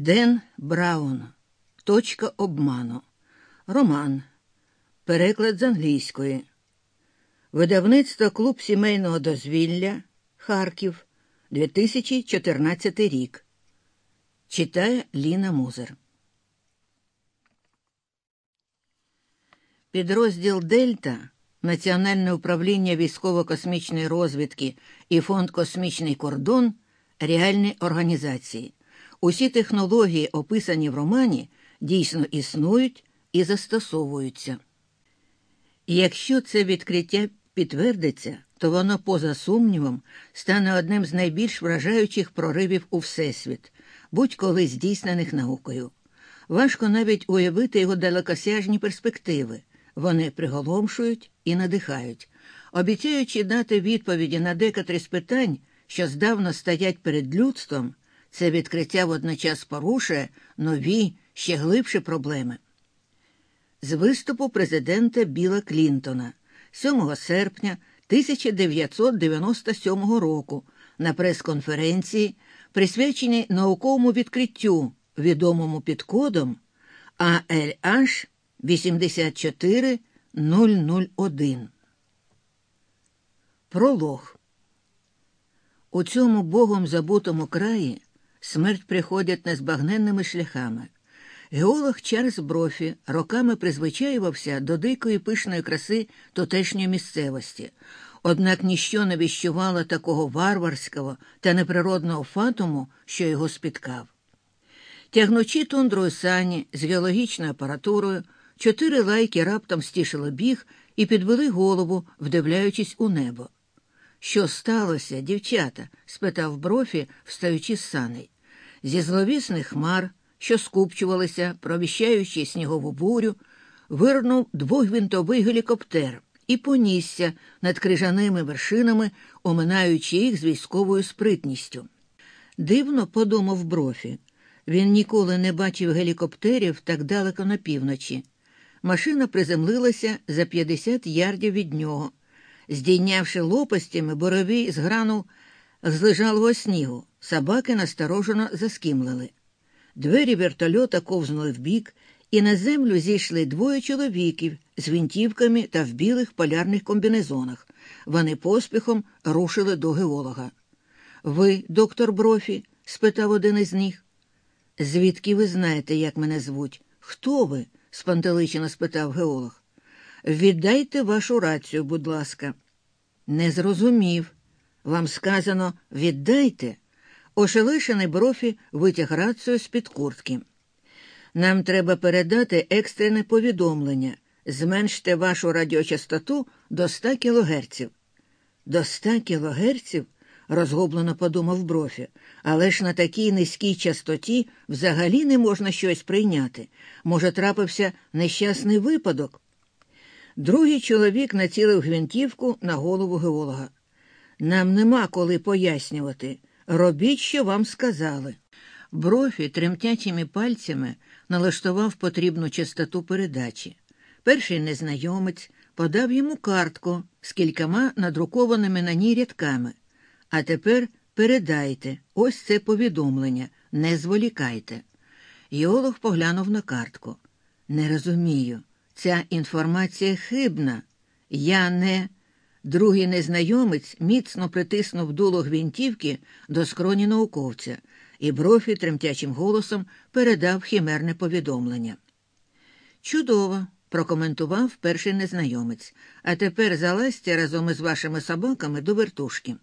Ден Браун. Точка обману. Роман. Переклад з англійської. Видавництво Клуб сімейного дозвілля. Харків. 2014 рік. Читає Ліна Музер. Підрозділ Дельта Національне управління військово-космічної розвідки і Фонд Космічний кордон реальні організації. Усі технології, описані в романі, дійсно існують і застосовуються. Якщо це відкриття підтвердиться, то воно, поза сумнівом, стане одним з найбільш вражаючих проривів у Всесвіт, будь-коли здійснених наукою. Важко навіть уявити його далекосяжні перспективи. Вони приголомшують і надихають, обіцяючи дати відповіді на декотрі з питань, що здавна стоять перед людством. Це відкриття водночас порушує нові, ще глибші проблеми. З виступу президента Біла Клінтона 7 серпня 1997 року на прес-конференції, присвяченій науковому відкриттю, відомому під кодом ALH 84001. Пролог у цьому богом забутому краї смерть приходять незбагненними шляхами. Геолог Чарльз Брофі роками призвичаювався до дикої пишної краси тутешньої місцевості, однак ніщо не віщувало такого варварського та неприродного фатуму, що його спіткав. Тягнучи тундрою сані з геологічною апаратурою, чотири лайки раптом стішили біг і підвели голову, вдивляючись у небо. Що сталося, дівчата? спитав брофі, встаючи з саней. Зі зловісних хмар, що скупчувалися, провіщаючи снігову бурю, вирнув двогвинтовий гелікоптер і понісся над крижаними вершинами, оминаючи їх з військовою спритністю. Дивно подумав брофі. Він ніколи не бачив гелікоптерів так далеко на півночі. Машина приземлилася за 50 ярдів від нього. Здійнявши лопастями, боровій згранув з лежалого снігу. Собаки насторожено заскімлили. Двері вертольота ковзнули вбік, і на землю зійшли двоє чоловіків з винтівками та в білих полярних комбінезонах. Вони поспіхом рушили до геолога. Ви, доктор Брофі? спитав один із них. Звідки ви знаєте, як мене звуть? Хто ви? спантеличено спитав геолог. Віддайте вашу рацію, будь ласка. Не зрозумів. Вам сказано віддайте. Ошелешений брофі витяг рацію з-під куртки. Нам треба передати екстрене повідомлення. Зменште вашу радіочастоту до 100 кілогерців. До 100 кілогерців? розгублено подумав брофі, але ж на такій низькій частоті взагалі не можна щось прийняти. Може, трапився нещасний випадок. Другий чоловік націлив гвинтівку на голову геолога. Нам нема коли пояснювати. Робіть, що вам сказали. Брофі тремтячими пальцями налаштував потрібну частоту передачі. Перший незнайомець подав йому картку з кількома надрукованими на ній рядками. А тепер передайте ось це повідомлення, не зволікайте. Йолог поглянув на картку. Не розумію, ця інформація хибна. Я не. Другий незнайомець міцно притиснув дуло гвинтівки до скроні науковця, і брофі тремтячим голосом передав хімерне повідомлення. Чудово, прокоментував перший незнайомець, а тепер залазьте разом із вашими собаками до вертушки.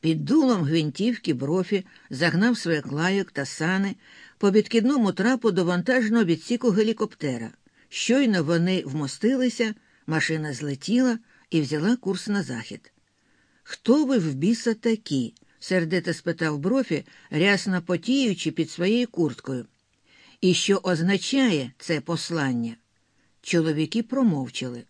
Під дулом гвинтівки брофі загнав своїх лайок та сани по відкидному трапу до вантажного відсіку гелікоптера. Щойно вони вмостилися, машина злетіла і взяла курс на захід. Хто ви в біса такі? сердито спитав брофі, рясно потіючи під своєю курткою. І що означає це послання? Чоловіки промовчали.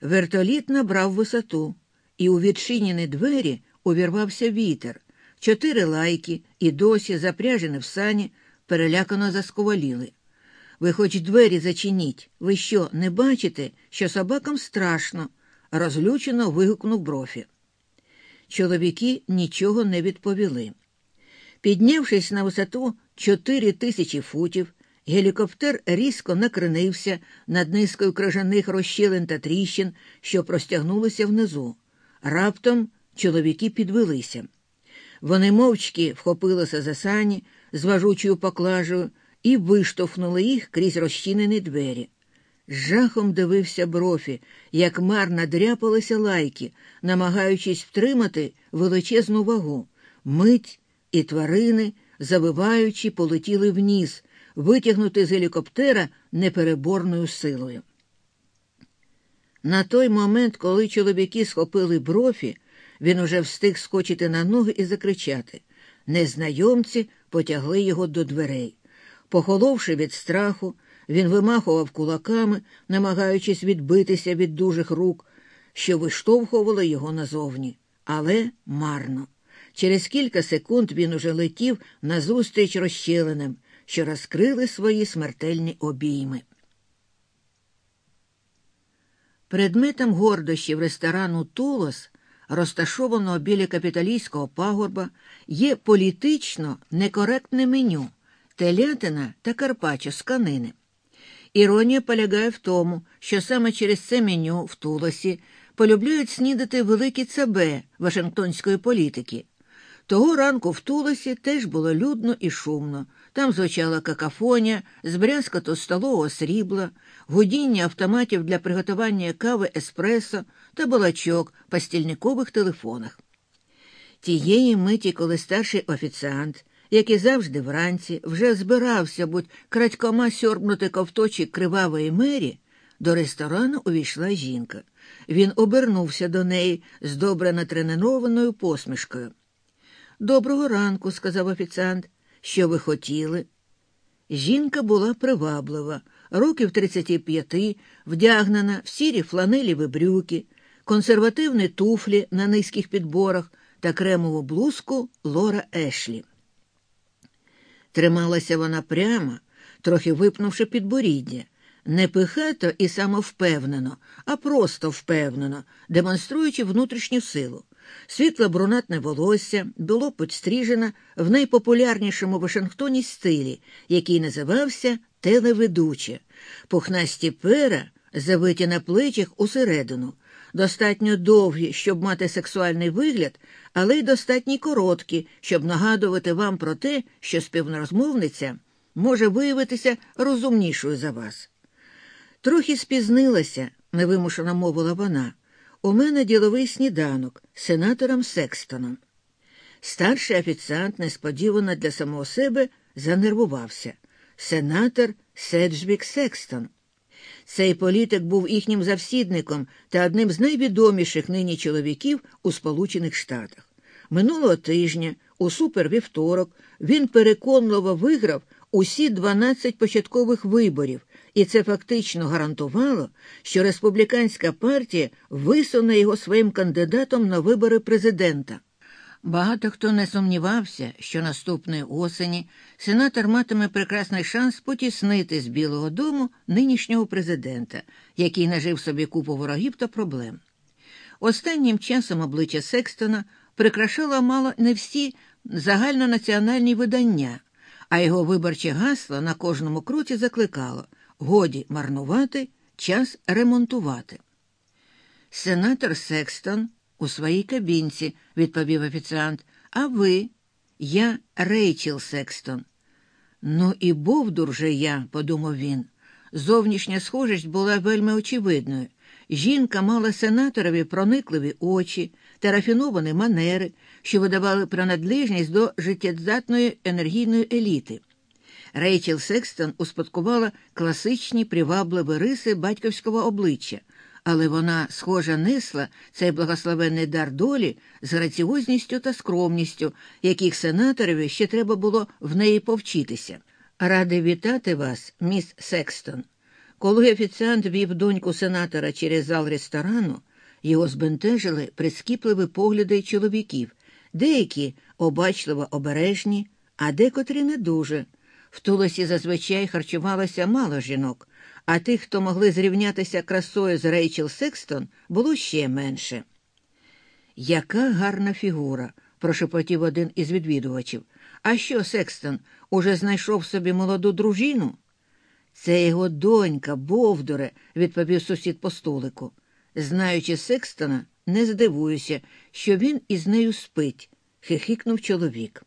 Вертоліт набрав висоту, і у відчинені двері увірвався вітер. Чотири лайки і досі, запряжені в сані, перелякано засковаліли. Ви хоч двері зачиніть. Ви що, не бачите, що собакам страшно? Розлючено вигукнув брофі. Чоловіки нічого не відповіли. Піднявшись на висоту чотири тисячі футів, гелікоптер різко накренився над низкою крижаних розщілин та тріщин, що простягнулися внизу. Раптом чоловіки підвелися. Вони мовчки вхопилися за сані з важучою поклажею і виштовхнули їх крізь розчинені двері. З жахом дивився брофі, як марно дряпалися лайки, намагаючись втримати величезну вагу. Мить і тварини, завиваючи, полетіли вниз, витягнути з гелікоптера непереборною силою. На той момент, коли чоловіки схопили брофі, він уже встиг скочити на ноги і закричати. Незнайомці потягли його до дверей. Похоловши від страху, він вимахував кулаками, намагаючись відбитися від дужих рук, що виштовхували його назовні. Але марно. Через кілька секунд він уже летів назустріч розщеленим, що розкрили свої смертельні обійми. Предметом гордощів ресторану Тулос, розташованого біля капіталійського пагорба, є політично некоректне меню телятина та карпаччо з канини. Іронія полягає в тому, що саме через це меню в Тулосі полюбляють снідати великі цабе Вашингтонської політики. Того ранку в Тулосі теж було людно і шумно. Там звучала какафонія, з брязкоту столового срібла, гудіння автоматів для приготування кави еспресо та балачок по стільникових телефонах. Тієї миті, коли старший офіціант, як і завжди вранці, вже збирався будь крадькома сьорбнути ковточі кривавої мері, до ресторану увійшла жінка. Він обернувся до неї з добре натренованою посмішкою. Доброго ранку, сказав офіціант. Що ви хотіли? Жінка була приваблива, років 35, вдягнена в сірі фланеліві брюки, консервативні туфлі на низьких підборах та кремову блузку Лора Ешлі. Трималася вона прямо, трохи випнувши підборіддя, не пихато і самовпевнено, а просто впевнено, демонструючи внутрішню силу. Світло брунатне волосся було підстрижено в найпопулярнішому Вашингтоні стилі, який називався телеведуче, пухнасті пера, завиті на плечах усередину, достатньо довгі, щоб мати сексуальний вигляд, але й достатньо короткі, щоб нагадувати вам про те, що співрозмовниця може виявитися розумнішою за вас. Трохи спізнилася, невимушено мовила вона. У мене діловий сніданок з сенатором Секстоном. Старший офіціант несподівано для самого себе занервувався. Сенатор Седжвік Секстон. Цей політик був їхнім завсідником та одним з найвідоміших нині чоловіків у Сполучених Штатах. Минулого тижня, у супервівторок, він переконливо виграв усі 12 початкових виборів, і це фактично гарантувало, що республіканська партія висуне його своїм кандидатом на вибори президента. Багато хто не сумнівався, що наступної осені сенатор матиме прекрасний шанс потіснити з Білого дому нинішнього президента, який нажив собі купу ворогів та проблем. Останнім часом обличчя Секстона прикрашало мало не всі загальнонаціональні видання, а його виборче гасло на кожному кроці закликало годі марнувати, час ремонтувати. Сенатор Секстон у своїй кабінці, відповів офіціант. А ви? Я Рейчел Секстон. Ну, і бовдур же я, подумав він. Зовнішня схожість була вельми очевидною. Жінка мала сенаторові проникливі очі та рафіновані манери, що видавали принадлежність до життєздатної енергійної еліти. Рейчел Секстон успадкувала класичні привабливі риси батьківського обличчя, але вона, схожа, несла цей благословенний дар долі з граціозністю та скромністю, яких сенаторові ще треба було в неї повчитися. Радий вітати вас, міс Секстон. Коли офіціант вів доньку сенатора через зал ресторану, його збентежили прискіпливі погляди чоловіків, деякі обачливо обережні, а декотрі не дуже. В Тулосі зазвичай харчувалося мало жінок, а тих, хто могли зрівнятися красою з Рейчел Секстон, було ще менше. Яка гарна фігура, прошепотів один із відвідувачів, А що, Секстон, уже знайшов собі молоду дружину? Це його донька, Бовдуре, відповів сусід по столику. Знаючи Секстона, не здивуюся, що він із нею спить, хихикнув чоловік.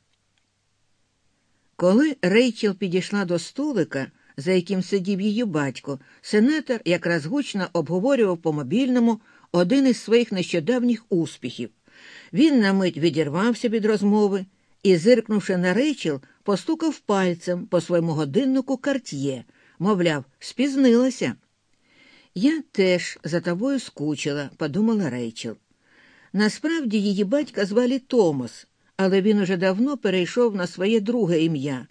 Коли Рейчел підійшла до столика, за яким сидів її батько, сенатор якраз гучно обговорював по мобільному один із своїх нещодавніх успіхів. Він на мить відірвався від розмови і, зиркнувши на Рейчел, постукав пальцем по своєму годиннику карт'є, мовляв, спізнилася. Я теж за тобою скучила, подумала Рейчел. Насправді її батька звали Томас, але він уже давно перейшов на своє друге ім'я,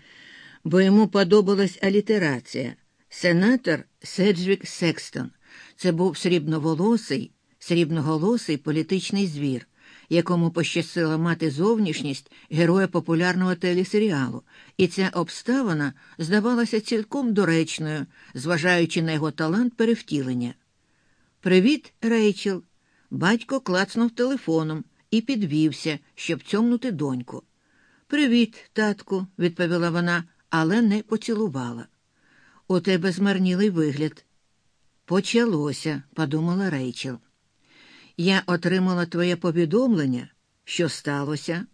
бо йому подобалась алітерація. Сенатор Седжвік Секстон. Це був срібноволосий, срібноголосий політичний звір, якому пощастило мати зовнішність героя популярного телесеріалу, і ця обставина здавалася цілком доречною, зважаючи на його талант перевтілення. Привіт, Рейчел. Батько клацнув телефоном і підвівся, щоб цьомнути доньку. Привіт, татку, відповіла вона, але не поцілувала. У тебе змарнілий вигляд. Почалося, подумала Рейчел. Я отримала твоє повідомлення, що сталося.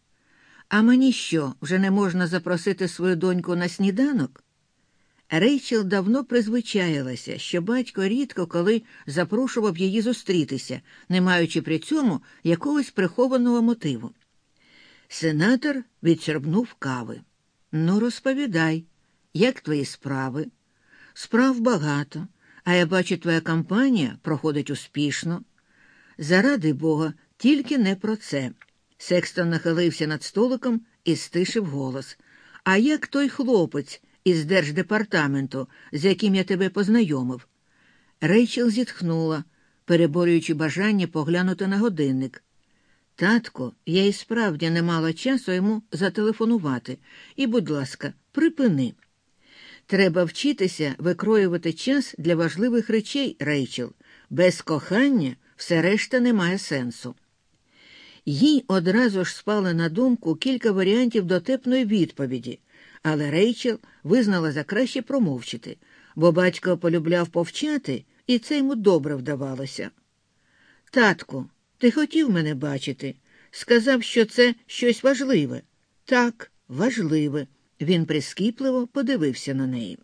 А мені що, вже не можна запросити свою доньку на сніданок? Рейчел давно призвичаїлася, що батько рідко коли запрошував її зустрітися, не маючи при цьому якогось прихованого мотиву. Сенатор відсербнув кави. Ну, розповідай, як твої справи? Справ багато, а я бачу, твоя кампанія проходить успішно. Заради Бога, тільки не про це. Секстон нахилився над столиком і стишив голос. А як той хлопець із держдепартаменту, з яким я тебе познайомив? Рейчел зітхнула, переборюючи бажання поглянути на годинник. Татко, я і справді не мала часу йому зателефонувати. І, будь ласка, припини. Треба вчитися викроювати час для важливих речей, Рейчел. Без кохання все решта не має сенсу. Їй одразу ж спали на думку кілька варіантів дотепної відповіді, але Рейчел визнала за краще промовчити, бо батько полюбляв повчати, і це йому добре вдавалося. Татку, ти хотів мене бачити. Сказав, що це щось важливе. Так, важливе. Він прискіпливо подивився на неї.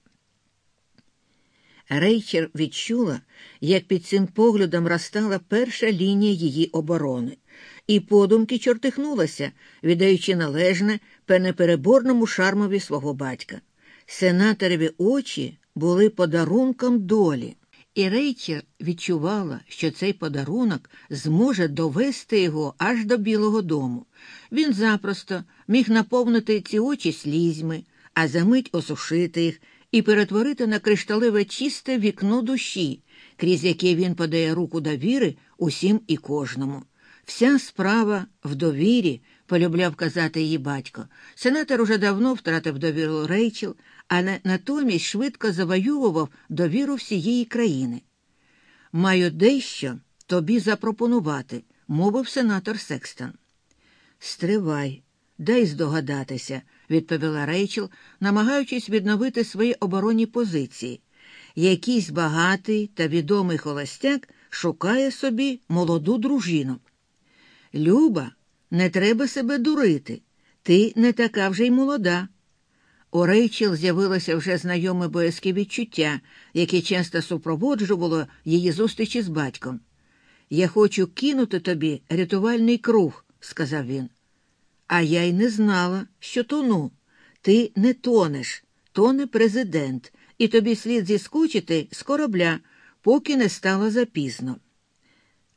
Рейчер відчула, як під цим поглядом розстала перша лінія її оборони, і подумки чортихнулася, віддаючи належне непереборному шармові свого батька. Сенаторові очі були подарунком долі, і Рейчер відчувала, що цей подарунок зможе довести його аж до Білого дому. Він запросто міг наповнити ці очі слізьми, а за мить осушити їх і перетворити на кришталеве чисте вікно душі, крізь яке він подає руку довіри усім і кожному. Вся справа в довірі, полюбляв казати її батько. Сенатор уже давно втратив довіру Рейчел, але натомість швидко завоював довіру всієї країни. Маю дещо тобі запропонувати, мовив сенатор Секстон. Стривай, дай здогадатися, відповіла Рейчел, намагаючись відновити свої оборонні позиції. Якийсь багатий та відомий холостяк шукає собі молоду дружину. Люба, не треба себе дурити. Ти не така вже й молода. У Рейчел з'явилося вже знайоме боязке відчуття, яке часто супроводжувало її зустрічі з батьком. Я хочу кинути тобі рятувальний круг, сказав він. А я й не знала, що тону. Ти не тонеш, тоне президент, і тобі слід зіскучити з корабля, поки не стало запізно.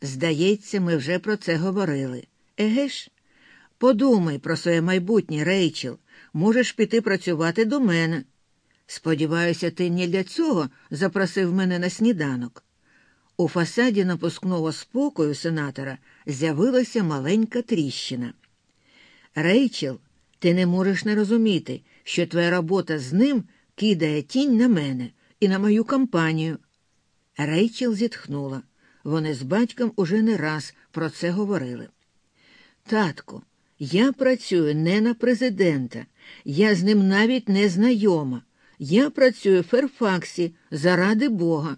Здається, ми вже про це говорили. Еге ж? Подумай про своє майбутнє, Рейчел, можеш піти працювати до мене. Сподіваюся, ти не для цього запросив мене на сніданок. У фасаді напускного спокою сенатора з'явилася маленька тріщина. Рейчел, ти не можеш не розуміти, що твоя робота з ним кидає тінь на мене і на мою компанію. Рейчел зітхнула. Вони з батьком уже не раз про це говорили. Татку, Я працюю не на президента, я з ним навіть не знайома. Я працюю в Ферфаксі заради Бога.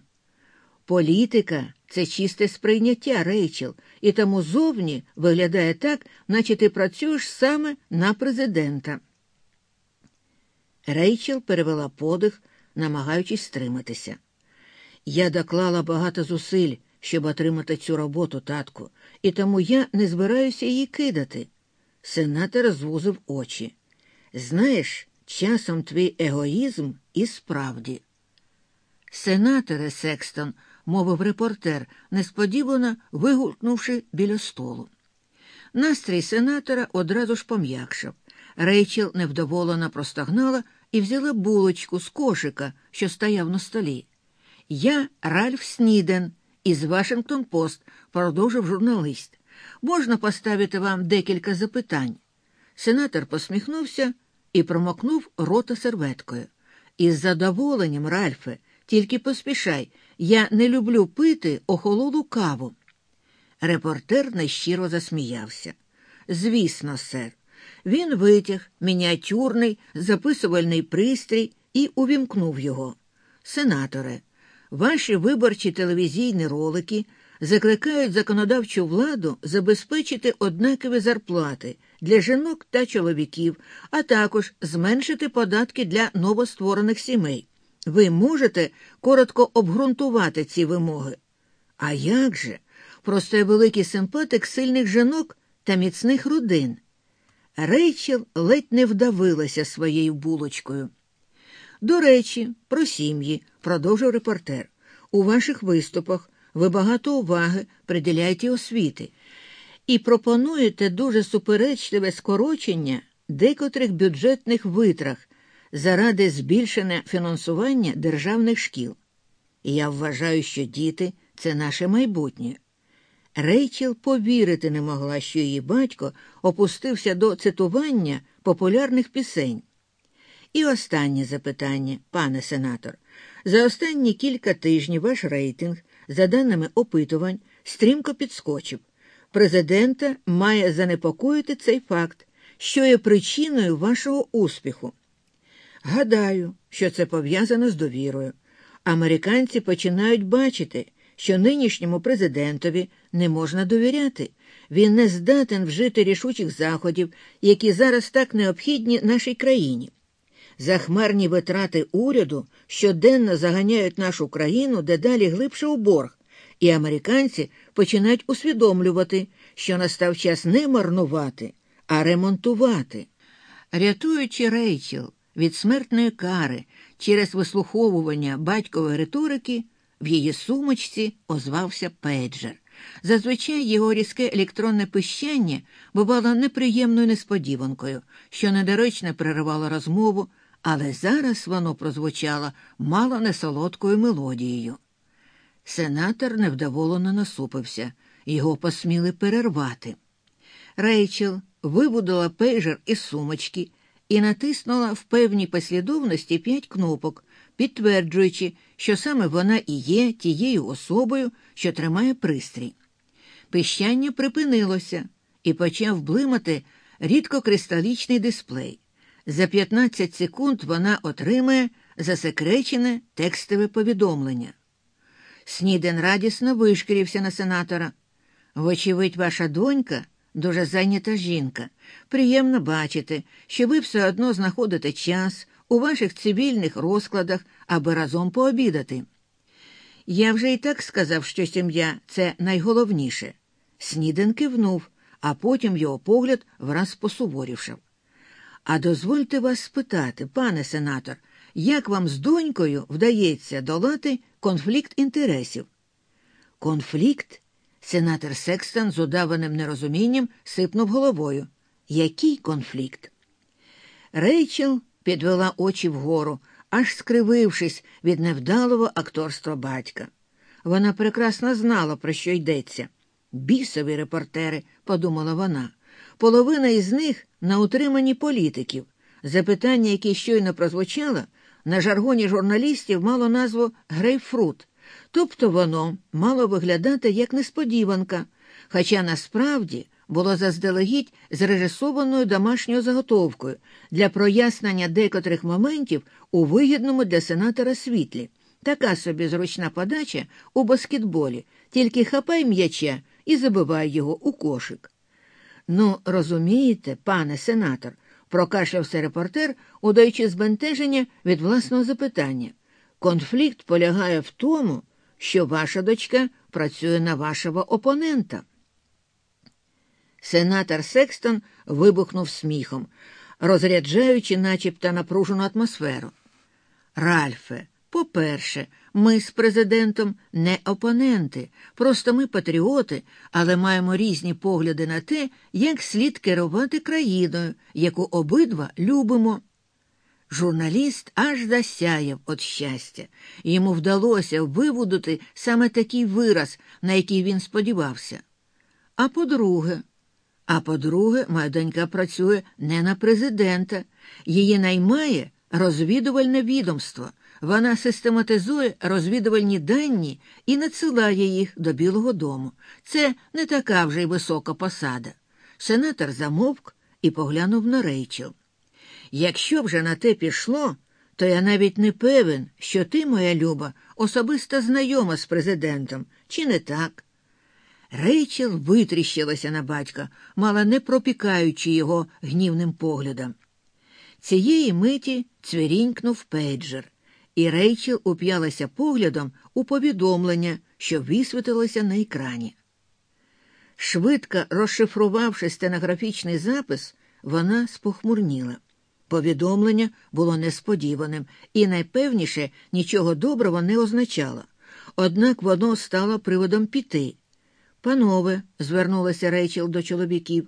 Політика це чисте сприйняття, Рейчел, і тому зовні виглядає так, наче ти працюєш саме на президента. Рейчел перевела подих, намагаючись стриматися. Я доклала багато зусиль, щоб отримати цю роботу, татку, і тому я не збираюся її кидати. Сенатор звузив очі. Знаєш, часом твій егоїзм і справді. Сенаторе Секстон, мовив репортер, несподівано вигукнувши біля столу. Настрій сенатора одразу ж пом'якшав. Рейчел невдоволено простогнала і взяла булочку з кошика, що стояв на столі. Я Ральф Сніден із Вашингтон Пост, продовжив журналіст. Можна поставити вам декілька запитань. Сенатор посміхнувся і промокнув рота серветкою. Із задоволенням, Ральфе, тільки поспішай, я не люблю пити охололу каву. Репортер нещиро засміявся. Звісно, сер. Він витяг мініатюрний записувальний пристрій і увімкнув його. Сенаторе, ваші виборчі телевізійні ролики закликають законодавчу владу забезпечити однакові зарплати для жінок та чоловіків, а також зменшити податки для новостворених сімей. Ви можете коротко обґрунтувати ці вимоги. А як же? Просто я великий симпатик сильних жінок та міцних родин. Рейчел ледь не вдавилася своєю булочкою. До речі, про сім'ї, продовжив репортер. У ваших виступах ви багато уваги приділяєте освіти і пропонуєте дуже суперечливе скорочення декотрих бюджетних витрах заради збільшення фінансування державних шкіл. Я вважаю, що діти це наше майбутнє. Рейчел повірити не могла, що її батько опустився до цитування популярних пісень. І останнє запитання, пане сенатор. За останні кілька тижнів ваш рейтинг, за даними опитувань, стрімко підскочив. Президента має занепокоїти цей факт, що є причиною вашого успіху. Гадаю, що це пов'язано з довірою. Американці починають бачити, що нинішньому президентові не можна довіряти. Він не здатен вжити рішучих заходів, які зараз так необхідні нашій країні. Захмарні витрати уряду щоденно заганяють нашу країну дедалі глибше у борг, і американці починають усвідомлювати, що настав час не марнувати, а ремонтувати. Рятуючи Рейчел від смертної кари через вислуховування батькової риторики, в її сумочці озвався пейджер. Зазвичай його різке електронне пищання бувало неприємною несподіванкою, що недоречно переривало розмову, але зараз воно прозвучало мало не солодкою мелодією. Сенатор невдоволено насупився, його посміли перервати. Рейчел вибудила пейджер із сумочки і натиснула в певній послідовності п'ять кнопок, підтверджуючи, що саме вона і є тією особою, що тримає пристрій. Пищання припинилося і почав блимати рідкокристалічний дисплей. За 15 секунд вона отримає засекречене текстове повідомлення. Сніден радісно вишкірився на сенатора. Вочевидь, ваша донька дуже зайнята жінка. Приємно бачити, що ви все одно знаходите час у ваших цивільних розкладах, аби разом пообідати. Я вже і так сказав, що сім'я це найголовніше. Сніден кивнув, а потім його погляд враз посуворівшав. А дозвольте вас спитати, пане сенатор, як вам з донькою вдається долати конфлікт інтересів? Конфлікт? Сенатор Секстон з удаваним нерозумінням сипнув головою. Який конфлікт? Рейчел підвела очі вгору, аж скривившись від невдалого акторства батька. Вона прекрасно знала, про що йдеться. Бісові репортери, подумала вона. Половина із них на утриманні політиків. Запитання, яке щойно прозвучало, на жаргоні журналістів мало назву грейпфрут, тобто воно мало виглядати як несподіванка, хоча насправді було заздалегідь зрежисованою домашньою заготовкою для прояснення декотрих моментів у вигідному для сенатора світлі. Така собі зручна подача у баскетболі, тільки хапай м'яча і забивай його у кошик. Ну, розумієте, пане сенатор, прокашлявся репортер, удаючи збентеження від власного запитання. Конфлікт полягає в тому, що ваша дочка працює на вашого опонента. Сенатор Секстон вибухнув сміхом, розряджаючи начебто напружену атмосферу. Ральфе, по-перше, ми з президентом не опоненти, просто ми патріоти, але маємо різні погляди на те, як слід керувати країною, яку обидва любимо. Журналіст аж засяяв від щастя. Йому вдалося вивудити саме такий вираз, на який він сподівався. А по-друге, а по-друге, моя донька працює не на президента, її наймає розвідувальне відомство. Вона систематизує розвідувальні дані і надсилає їх до Білого дому. Це не така вже й висока посада. Сенатор замовк і поглянув на Рейчел. Якщо вже на те пішло, то я навіть не певен, що ти, моя люба, особисто знайома з президентом, чи не так? Рейчел витріщилася на батька, мало не пропікаючи його гнівним поглядом. Цієї миті цвірінькнув пейджер, і Рейчел уп'ялася поглядом у повідомлення, що висвітилося на екрані. Швидко розшифрувавши стенографічний запис, вона спохмурніла. Повідомлення було несподіваним і, найпевніше, нічого доброго не означало. Однак воно стало приводом піти. Панове, звернулася Рейчел до чоловіків,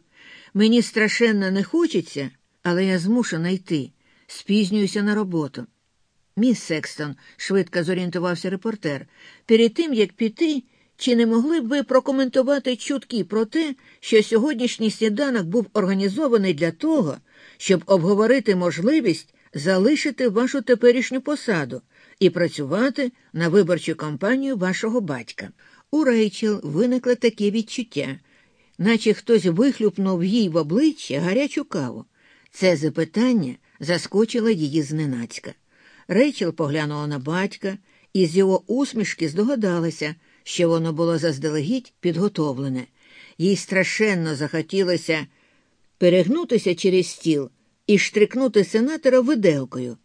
мені страшенно не хочеться, але я змушена йти. Спізнююся на роботу. Міс Секстон, швидко зорієнтувався репортер, перед тим як піти, чи не могли б ви прокоментувати чутки про те, що сьогоднішній сніданок був організований для того, щоб обговорити можливість залишити вашу теперішню посаду і працювати на виборчу кампанію вашого батька? У Рейчел виникло таке відчуття, наче хтось вихлюпнув їй в обличчя гарячу каву. Це запитання заскочило її зненацька. Рейчел поглянула на батька і з його усмішки здогадалася, що воно було заздалегідь підготовлене. Їй страшенно захотілося перегнутися через стіл і штрикнути сенатора виделкою.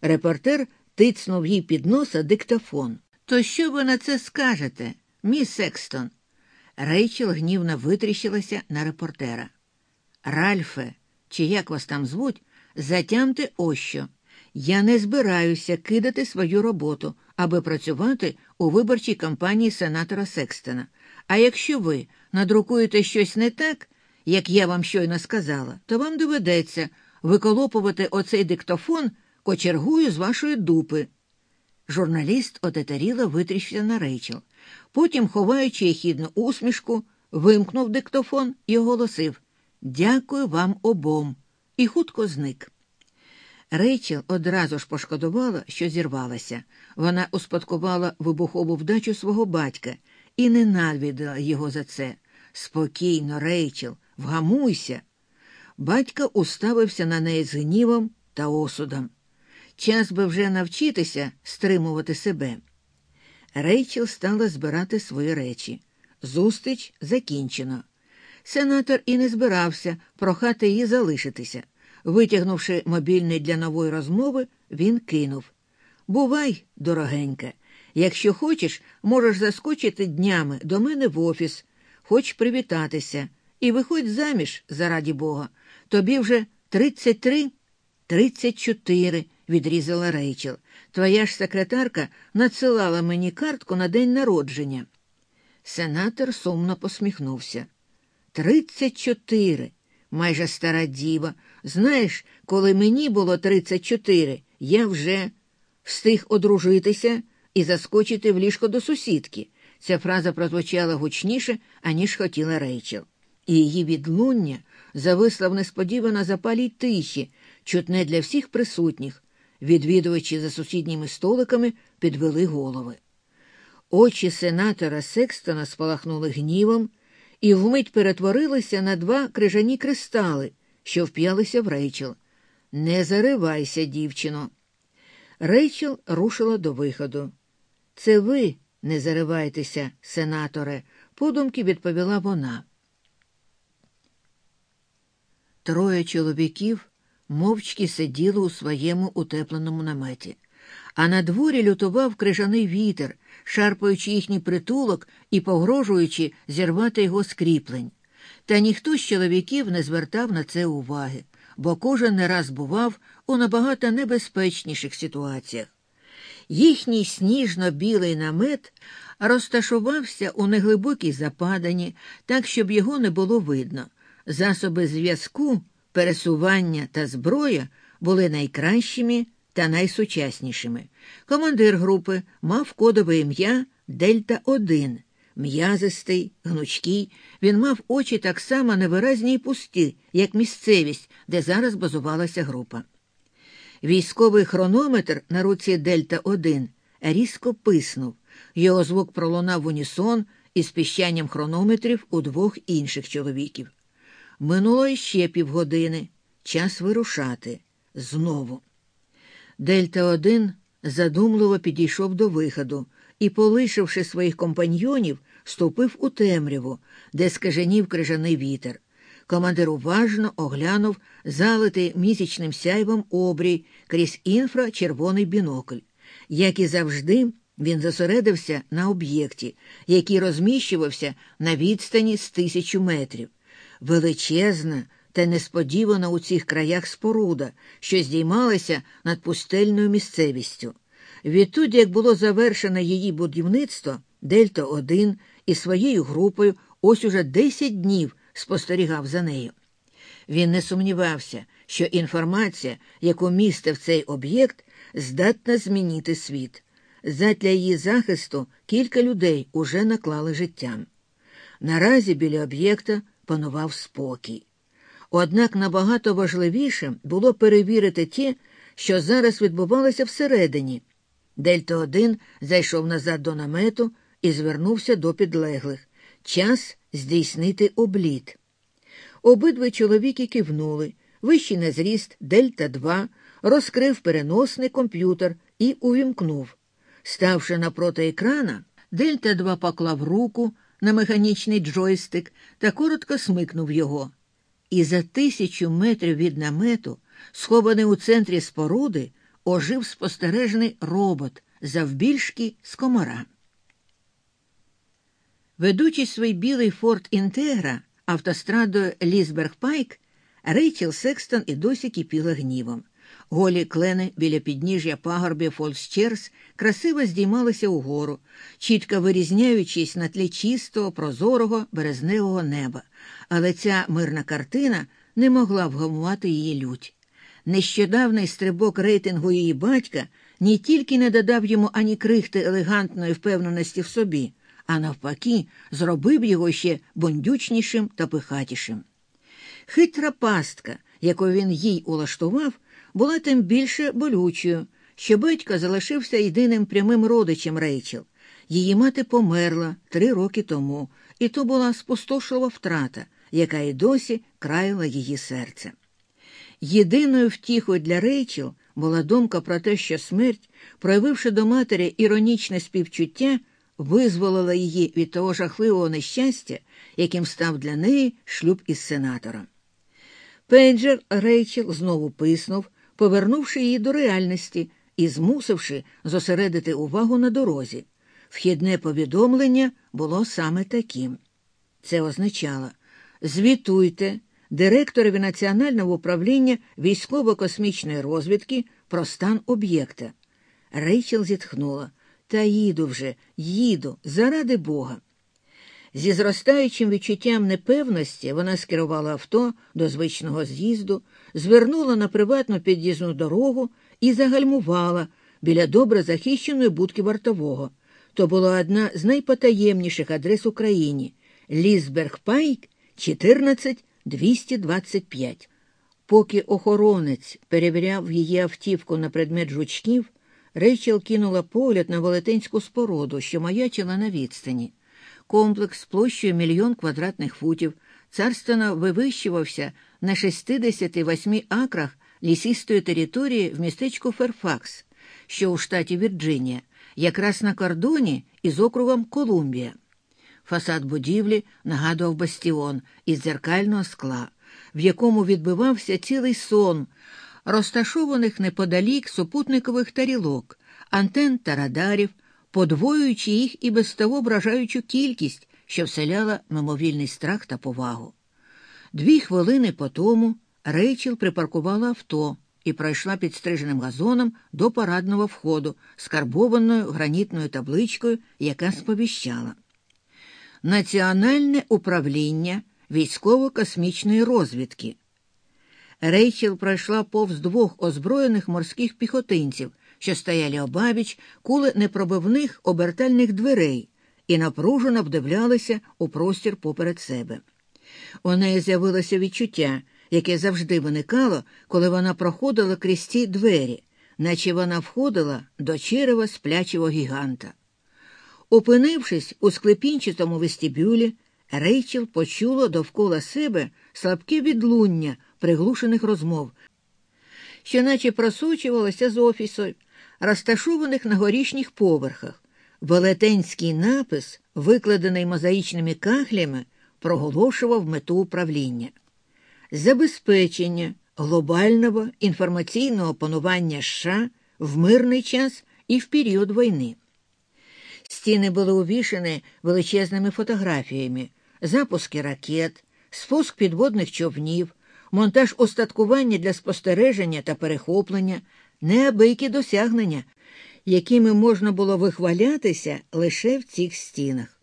Репортер тицнув їй під носа диктофон. То що ви на це скажете, міс Секстон? Рейчел гнівно витріщилася на репортера. Ральфе, чи як вас там звуть, затямте ось що. Я не збираюся кидати свою роботу, аби працювати у виборчій кампанії сенатора Секстона. А якщо ви надрукуєте щось не так, як я вам щойно сказала, то вам доведеться виколопувати оцей диктофон кочергую з вашої дупи. Журналіст отетеріло витріщився на Рейчел. Потім, ховаючи єхідну усмішку, вимкнув диктофон і оголосив Дякую вам обом. І хутко зник. Рейчел одразу ж пошкодувала, що зірвалася. Вона успадкувала вибухову вдачу свого батька і ненавидила його за це. Спокійно, Рейчел, вгамуйся. Батько уставився на неї з гнівом та осудом. Час би вже навчитися стримувати себе. Рейчел стала збирати свої речі. Зустріч закінчено. Сенатор і не збирався прохати її залишитися. Витягнувши мобільний для нової розмови, він кинув Бувай, дорогенька, якщо хочеш, можеш заскочити днями до мене в офіс, хоч привітатися, і виходь заміж, зараді Бога. Тобі вже тридцять три, тридцять чотири, відрізала Рейчел. Твоя ж секретарка надсилала мені картку на день народження. Сенатор сумно посміхнувся. Тридцять чотири майже стара діва. Знаєш, коли мені було 34, я вже встиг одружитися і заскочити в ліжко до сусідки. Ця фраза прозвучала гучніше, аніж хотіла Рейчел. І її відлуння зависла в несподівано запалій тиші, чутне для всіх присутніх. Відвідувачі за сусідніми столиками підвели голови. Очі сенатора Секстона спалахнули гнівом і вмить перетворилися на два крижані кристали, що вп'ялися в Рейчел. Не заривайся, дівчино. Рейчел рушила до виходу. Це ви не заривайтеся, сенаторе, подумки відповіла вона. Троє чоловіків мовчки сиділи у своєму утепленому наметі, а на дворі лютував крижаний вітер, шарпаючи їхній притулок і погрожуючи зірвати його скріплень. Та ніхто з чоловіків не звертав на це уваги, бо кожен не раз бував у набагато небезпечніших ситуаціях. Їхній сніжно-білий намет розташувався у неглибокій западані, так, щоб його не було видно. Засоби зв'язку, пересування та зброя були найкращими та найсучаснішими. Командир групи мав кодове ім'я Дельта 1 М'язистий, гнучкий, він мав очі так само невиразні й пусті, як місцевість, де зараз базувалася група. Військовий хронометр на руці Дельта 1 різко писнув. Його звук пролунав в унісон із пищанням хронометрів у двох інших чоловіків. Минуло іще півгодини. Час вирушати. Знову. Дельта 1 задумливо підійшов до виходу і, полишивши своїх компаньйонів, ступив у темряву, де скаженів крижаний вітер. Командир уважно оглянув залитий місячним сяйвом обрій крізь інфрачервоний бінокль. Як і завжди, він зосередився на об'єкті, який розміщувався на відстані з тисячу метрів. Величезна та несподівана у цих краях споруда, що здіймалася над пустельною місцевістю. Відтоді, як було завершено її будівництво, Дельта 1 із своєю групою ось уже 10 днів спостерігав за нею. Він не сумнівався, що інформація, яку містив цей об'єкт, здатна змінити світ. Задля її захисту кілька людей уже наклали життям. Наразі біля об'єкта панував спокій. Однак набагато важливіше було перевірити те, що зараз відбувалося всередині. Дельта 1 зайшов назад до намету і звернувся до підлеглих. Час здійснити обліт. Обидва чоловіки кивнули. Вищий на зріст Дельта 2 розкрив переносний комп'ютер і увімкнув. Ставши напроти екрана, Дельта 2 поклав руку на механічний джойстик та коротко смикнув його. І за тисячу метрів від намету, схований у центрі споруди, ожив спостережний робот завбільшки з комара. Ведучи свій білий форт Інтегра автострадою Лісберг Пайк, Рейчел Секстон і досі кипіла гнівом. Голі клени біля підніжжя пагорбів Фолсчерс красиво здіймалися угору, чітко вирізняючись на тлі чистого, прозорого березневого неба, але ця мирна картина не могла вгамувати її лють. Нещодавний стрибок рейтингу її батька не тільки не додав йому ані крихти елегантної впевненості в собі, а навпаки, зробив його ще бондючнішим та пихатішим. Хитра пастка, яку він їй улаштував, була тим більше болючою, що батько залишився єдиним прямим родичем Рейчел. Її мати померла три роки тому, і то була спустошлива втрата, яка й досі краяла її серце. Єдиною втіхою для Рейчел була думка про те, що смерть, проявивши до матері іронічне співчуття, визволила її від того жахливого нещастя, яким став для неї шлюб із сенатором. Пейджер Рейчел знову писнув, повернувши її до реальності і змусивши зосередити увагу на дорозі. Вхідне повідомлення було саме таким. Це означало звітуйте директорові Національного управління військово-космічної розвідки про стан об'єкта. Рейчел зітхнула. Та їду вже, їду, заради Бога. Зі зростаючим відчуттям непевності вона скерувала авто до звичного з'їзду, звернула на приватну під'їзну дорогу і загальмувала біля добре захищеної будки вартового. То була одна з найпотаємніших адрес Україні Лісберг Пайк 14225. Поки охоронець перевіряв її автівку на предмет жучків, Рейчел кинула погляд на велетенську споруду, що маячила на відстані. комплекс площею мільйон квадратних футів царственно вивищувався на 68 акрах лісистої території в містечку Ферфакс, що у штаті Вірджинія, якраз на кордоні із округом Колумбія. Фасад будівлі нагадував бастіон із дзеркального скла, в якому відбивався цілий сон, розташованих неподалік супутникових тарілок, антен та радарів, подвоюючи їх і без того вражаючу кількість, що вселяла мимовільний страх та повагу. Дві хвилини по тому Рейчел припаркувала авто і пройшла підстриженим газоном до парадного входу з карбованою гранітною табличкою, яка сповіщала. Національне управління військово-космічної розвідки. Рейчел пройшла повз двох озброєних морських піхотинців, що стояли обабіч кули непробивних обертальних дверей, і напружено вдивлялися у простір поперед себе. У неї з'явилося відчуття, яке завжди виникало, коли вона проходила крізь ці двері, наче вона входила до черева сплячого гіганта. Опинившись у склепінчатому вестибюлі, Рейчел почула довкола себе слабке відлуння приглушених розмов, що наче просучувалося з офісу, розташованих на горішніх поверхах. Велетенський напис, викладений мозаїчними кахлями, проголошував мету управління. Забезпечення глобального інформаційного панування США в мирний час і в період війни. Стіни були увішані величезними фотографіями, запуски ракет, спуск підводних човнів, монтаж устаткування для спостереження та перехоплення, неабиякі досягнення, якими можна було вихвалятися лише в цих стінах.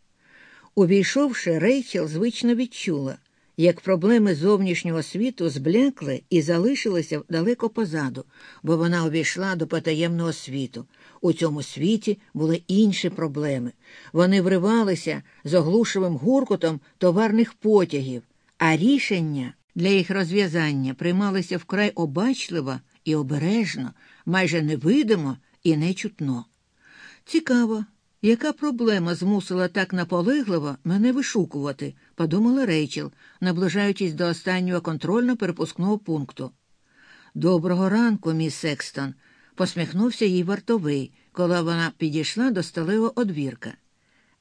Увійшовши, Рейчел звично відчула, як проблеми зовнішнього світу зблякли і залишилися далеко позаду, бо вона увійшла до потаємного світу. У цьому світі були інші проблеми. Вони вривалися з оглушливим гуркотом товарних потягів, а рішення для їх розв'язання приймалися вкрай обачливо і обережно, майже невидимо і нечутно. Цікаво, яка проблема змусила так наполегливо мене вишукувати, подумала Рейчел, наближаючись до останнього контрольно-перепускного пункту. Доброго ранку, міс Секстон, посміхнувся їй вартовий, коли вона підійшла до сталевого одвірка.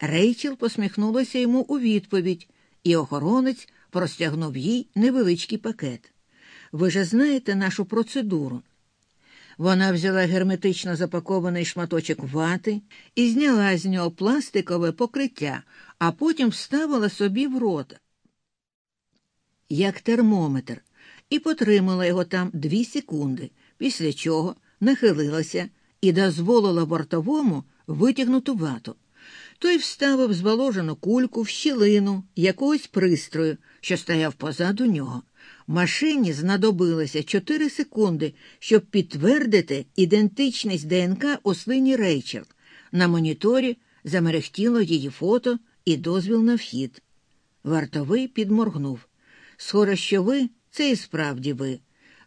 Рейчел посміхнулася йому у відповідь, і охоронець простягнув їй невеличкий пакет. Ви ж знаєте нашу процедуру. Вона взяла герметично запакований шматочок вати і зняла з нього пластикове покриття, а потім вставила собі в рота, як термометр, і потримала його там дві секунди, після чого нахилилася і дозволила бортовому витягнути вату. Той вставив зволожену кульку в щілину якогось пристрою, що стояв позаду нього. Машині знадобилося 4 секунди, щоб підтвердити ідентичність ДНК у слині Рейчел. На моніторі замерехтіло її фото і дозвіл на вхід. Вартовий підморгнув. Схоже, що ви це і справді ви.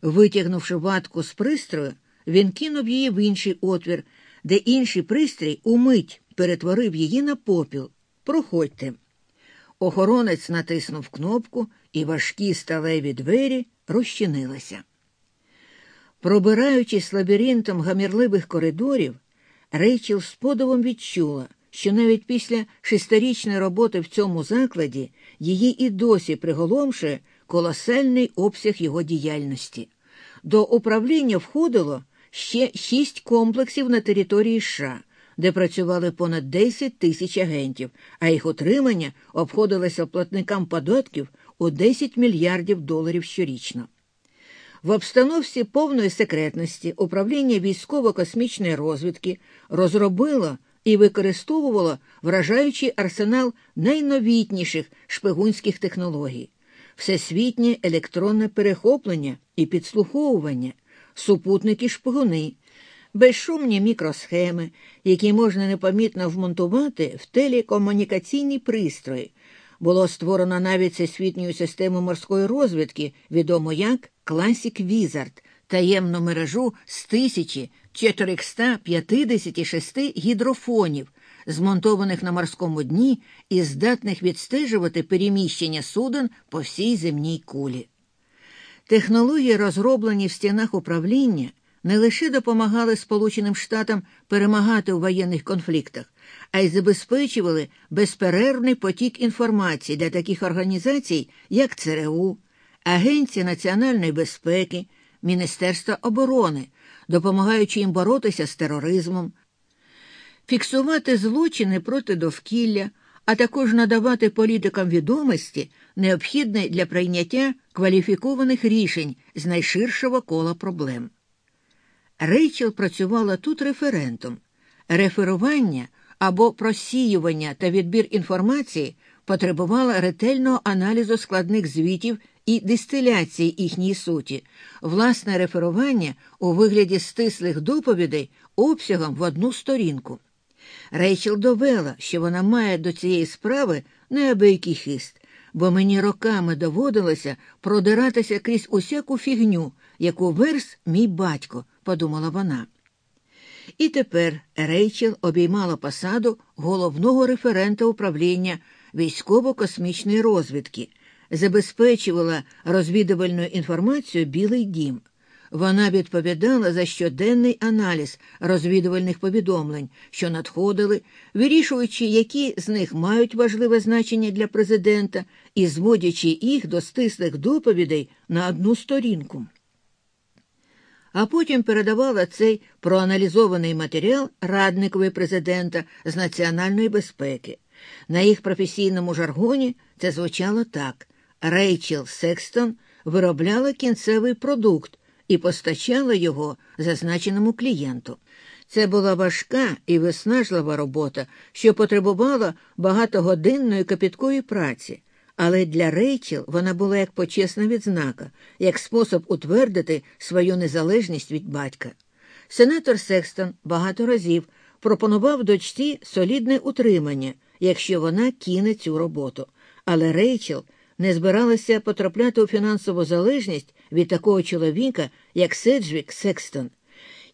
Витягнувши ватку з пристрою, він кинув її в інший отвір, де інший пристрій умить перетворив її на попіл. Проходьте. Охоронець натиснув кнопку, і важкі сталеві двері розчинилися. Пробираючись лабіринтом гамірливих коридорів, Рейчел з подивом відчула, що навіть після шестирічної роботи в цьому закладі її і досі приголомшує колосальний обсяг його діяльності. До управління входило ще шість комплексів на території США, де працювали понад 10 тисяч агентів, а їх утримання обходилося платникам податків у 10 мільярдів доларів щорічно. В обстановці повної секретності управління військово-космічної розвідки розробило і використовувало вражаючий арсенал найновітніших шпигунських технологій, всесвітнє електронне перехоплення і підслуховування, супутники шпигуни, безшумні мікросхеми, які можна непомітно вмонтувати в телекомунікаційні пристрої. Було створено навіть всесвітню систему морської розвідки, відому як Classic Wizard, таємну мережу з 1456 гідрофонів, змонтованих на морському дні і здатних відстежувати переміщення суден по всій земній кулі. Технології, розроблені в стінах управління, не лише допомагали Сполученим Штатам перемагати у воєнних конфліктах, а й забезпечували безперервний потік інформації для таких організацій, як ЦРУ, Агенція національної безпеки, Міністерство оборони, допомагаючи їм боротися з тероризмом, фіксувати злочини проти довкілля, а також надавати політикам відомості, необхідні для прийняття кваліфікованих рішень з найширшого кола проблем. Рейчел працювала тут референтом. Реферування або просіювання та відбір інформації потребувало ретельного аналізу складних звітів і дистиляції їхньої суті, власне реферування у вигляді стислих доповідей обсягом в одну сторінку. Рейчел довела, що вона має до цієї справи неабиякий хист, бо мені роками доводилося продиратися крізь усяку фігню, яку верс мій батько, подумала вона. І тепер Рейчел обіймала посаду головного референта управління військово-космічної розвідки, забезпечувала розвідувальну інформацію Білий дім. Вона відповідала за щоденний аналіз розвідувальних повідомлень, що надходили, вирішуючи, які з них мають важливе значення для президента, і зводячи їх до стислих доповідей на одну сторінку. А потім передавала цей проаналізований матеріал радникові президента з національної безпеки. На їх професійному жаргоні це звучало так: Рейчел Секстон виробляла кінцевий продукт і постачала його зазначеному клієнту. Це була важка і виснажлива робота, що потребувала багатогодинної копіткої праці, але для Рейчел вона була як почесна відзнака, як спосіб утвердити свою незалежність від батька. Сенатор Секстон багато разів пропонував дочці солідне утримання, якщо вона кине цю роботу. Але Рейчел не збиралася потрапляти у фінансову залежність від такого чоловіка, як Седжвік Секстон.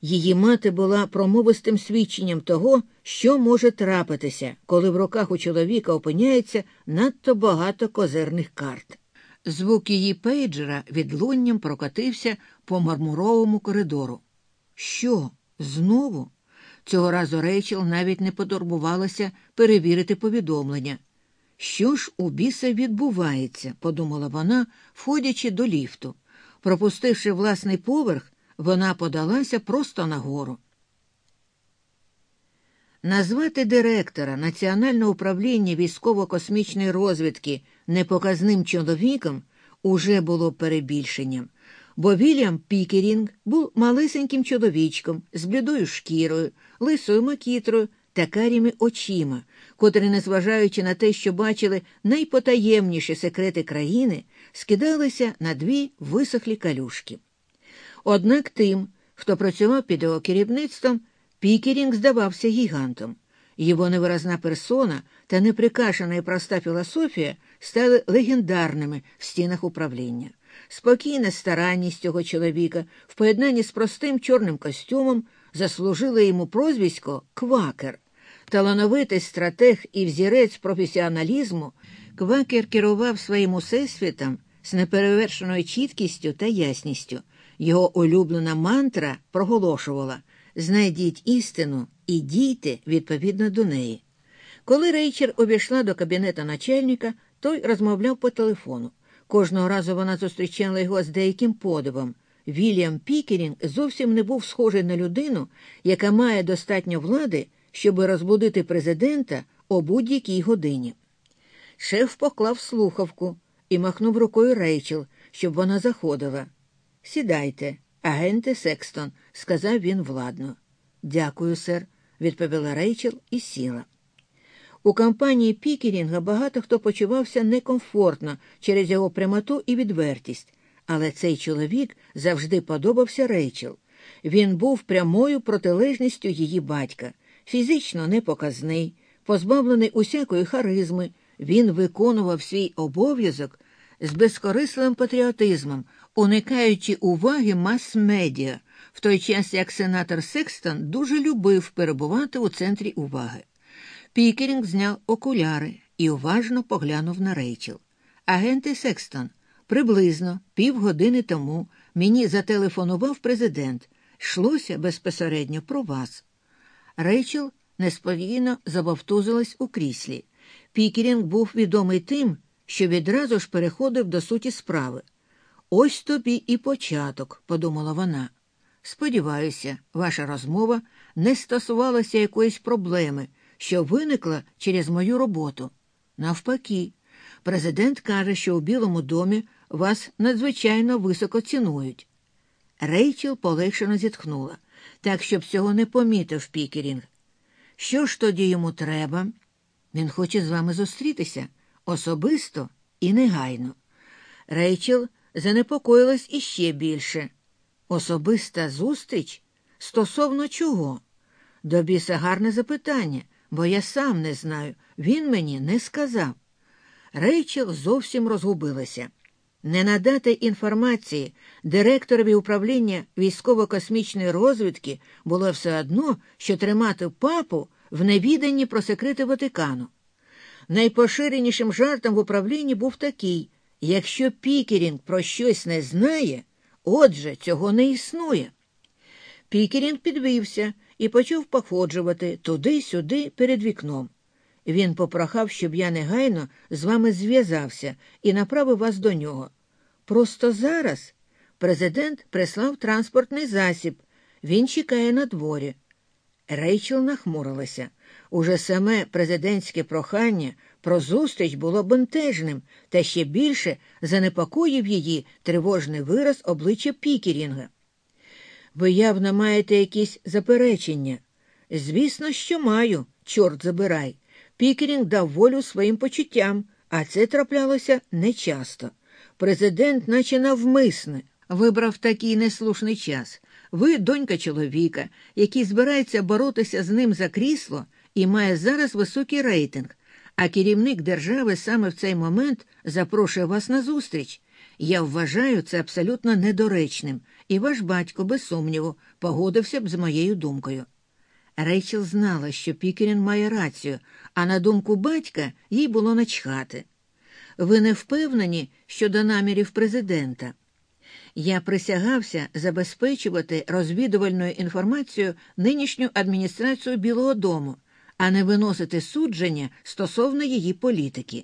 Її мати була промовистим свідченням того, що може трапитися, коли в руках у чоловіка опиняється надто багато козирних карт. Звук її пейджера відлунням прокотився по мармуровому коридору. Що, знову? Цього разу Рейчел навіть не потурбувалася перевірити повідомлення. Що ж у біса відбувається, подумала вона, входячи до ліфту. Пропустивши власний поверх, вона подалася просто нагору. Назвати директора Національного управління військово-космічної розвідки непоказним чоловіком уже було перебільшенням, бо Вільям Пікерінг був малесеньким чоловічком з блідою шкірою, лисою макітрою та каріми очима, котрі, незважаючи на те, що бачили найпотаємніші секрети країни, скидалися на дві висохлі калюшки. Однак тим, хто працював під його керівництвом, Пікерінг здавався гігантом. Його невиразна персона та неприкашена і проста філософія стали легендарними в стінах управління. Спокійна старанність цього чоловіка в поєднанні з простим чорним костюмом заслужила йому прозвисько Квакер. Талановитий стратег і взірець професіоналізму, Квакер керував своїм усесвітом з неперевершеною чіткістю та ясністю. Його улюблена мантра проголошувала знайдіть істину і дійте відповідно до неї. Коли Рейчер обійшла до кабінета начальника, той розмовляв по телефону. Кожного разу вона зустрічала його з деяким подивом. Вільям Пікерінг зовсім не був схожий на людину, яка має достатньо влади, щоб розбудити президента о будь-якій годині. Шеф поклав слухавку і махнув рукою Рейчел, щоб вона заходила. Сідайте, агенте Секстон, сказав він владно. Дякую, сер, відповіла Рейчел і сіла. У компанії Пікерінга багато хто почувався некомфортно через його прямоту і відвертість, але цей чоловік завжди подобався Рейчел. Він був прямою протилежністю її батька, фізично непоказний, позбавлений усякої харизми. Він виконував свій обов'язок з безкорисливим патріотизмом, уникаючи уваги мас-медіа, в той час як сенатор Секстон дуже любив перебувати у центрі уваги. Пікерінг зняв окуляри і уважно поглянув на Рейчел. Агенти Секстон, приблизно півгодини тому мені зателефонував президент. Йшлося безпосередньо про вас. Рейчел неспокійно забавтузилась у кріслі. Пікерінг був відомий тим, що відразу ж переходив до суті справи. Ось тобі і початок, подумала вона. Сподіваюся, ваша розмова не стосувалася якоїсь проблеми, що виникла через мою роботу. Навпаки, президент каже, що у Білому домі вас надзвичайно високо цінують. Рейчел полегшено зітхнула, так, щоб цього не помітив Пікерінг. Що ж тоді йому треба? Він хоче з вами зустрітися особисто і негайно. Рейчел занепокоїлась іще більше. Особиста зустріч? Стосовно чого? До біса гарне запитання, бо я сам не знаю. Він мені не сказав. Рейчел зовсім розгубилася. Не надати інформації директорові управління військово-космічної розвідки було все одно, що тримати папу в невіданні про секрети Ватикану. Найпоширенішим жартом в управлінні був такий якщо Пікерінг про щось не знає, отже, цього не існує. Пікерінг підвівся і почав походжувати туди-сюди перед вікном. Він попрохав, щоб я негайно з вами зв'язався і направив вас до нього. Просто зараз президент прислав транспортний засіб. Він чекає на дворі. Рейчел нахмурилася. Уже саме президентське прохання про зустріч було бентежним, та ще більше занепокоїв її тривожний вираз обличчя Пікерінга. Ви явно маєте якісь заперечення. Звісно, що маю, чорт забирай. Пікерінг дав волю своїм почуттям, а це траплялося нечасто. Президент, наче навмисне, вибрав такий неслушний час. Ви донька чоловіка, який збирається боротися з ним за крісло і має зараз високий рейтинг, а керівник держави саме в цей момент запрошує вас на зустріч. Я вважаю це абсолютно недоречним, і ваш батько, без сумніву, погодився б з моєю думкою. Рейчел знала, що Пікерін має рацію, а на думку батька їй було начхати. Ви не впевнені щодо намірів президента. Я присягався забезпечувати розвідувальною інформацією нинішню адміністрацію Білого Дому, а не виносити судження стосовно її політики.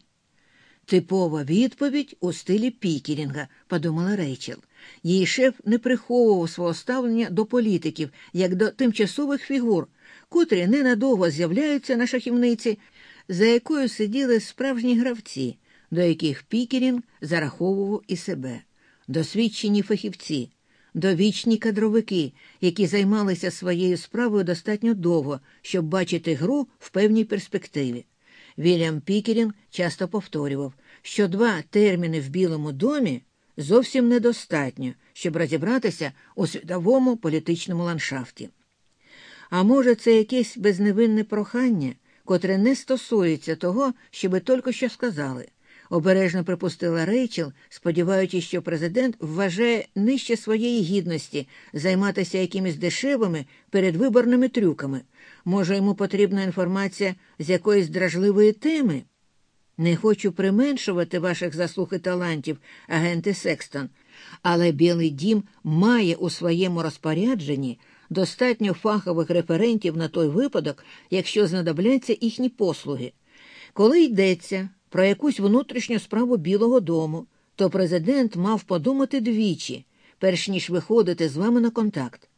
Типова відповідь у стилі Пікерінга, подумала Рейчел. Її шеф не приховував свого ставлення до політиків, як до тимчасових фігур, котрі ненадовго з'являються на шахівниці, за якою сиділи справжні гравці, до яких Пікерінг зараховував і себе, досвідчені фахівці, довічні кадровики, які займалися своєю справою достатньо довго, щоб бачити гру в певній перспективі. Вільям Пікерінг часто повторював, що два терміни в Білому домі зовсім недостатньо, щоб розібратися у світовому політичному ландшафті. А може, це якесь безневинне прохання, котре не стосується того, що ви тільки що сказали. Обережно припустила Рейчел, сподіваючись, що президент вважає нижче своєї гідності займатися якимись дешевими передвиборними трюками. Може, йому потрібна інформація з якоїсь дражливої теми? Не хочу применшувати ваших заслуг і талантів, агенти Секстон, але Білий дім має у своєму розпорядженні достатньо фахових референтів на той випадок, якщо знадобляться їхні послуги. Коли йдеться про якусь внутрішню справу Білого дому, то президент мав подумати двічі, перш ніж виходити з вами на контакт.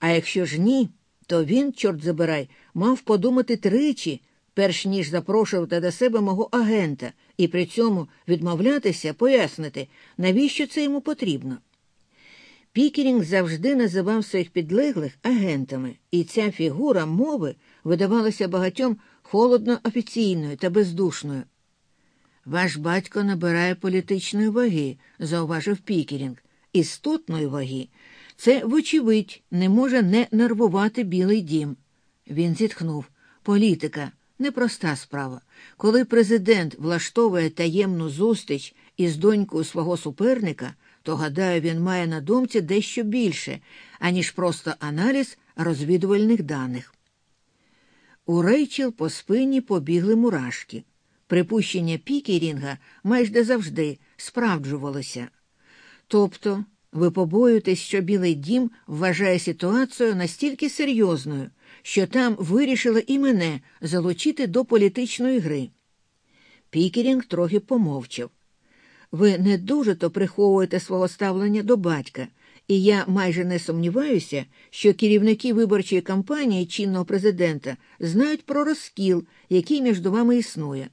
А якщо ж ні, то він, чорт забирай, мав подумати тричі, перш ніж запрошувати до себе мого агента, і при цьому відмовлятися, пояснити, навіщо це йому потрібно. Пікерінг завжди називав своїх підлеглих агентами, і ця фігура мови видавалася багатьом холодно офіційною та бездушною. Ваш батько набирає політичної ваги, зауважив Пікерінг, істотної ваги. Це, вочевидь, не може не нервувати Білий дім. Він зітхнув. Політика непроста справа. Коли президент влаштовує таємну зустріч із донькою свого суперника, то, гадаю, він має на думці дещо більше, аніж просто аналіз розвідувальних даних. У Рейчел по спині побігли мурашки. Припущення Пікерінга майже завжди справджувалося. Тобто, ви побоюєтесь, що Білий дім вважає ситуацію настільки серйозною, що там вирішили і мене залучити до політичної гри. Пікерінг трохи помовчав. Ви не дуже то приховуєте свого ставлення до батька, і я майже не сумніваюся, що керівники виборчої кампанії чинного президента знають про розкіл, який між вами існує.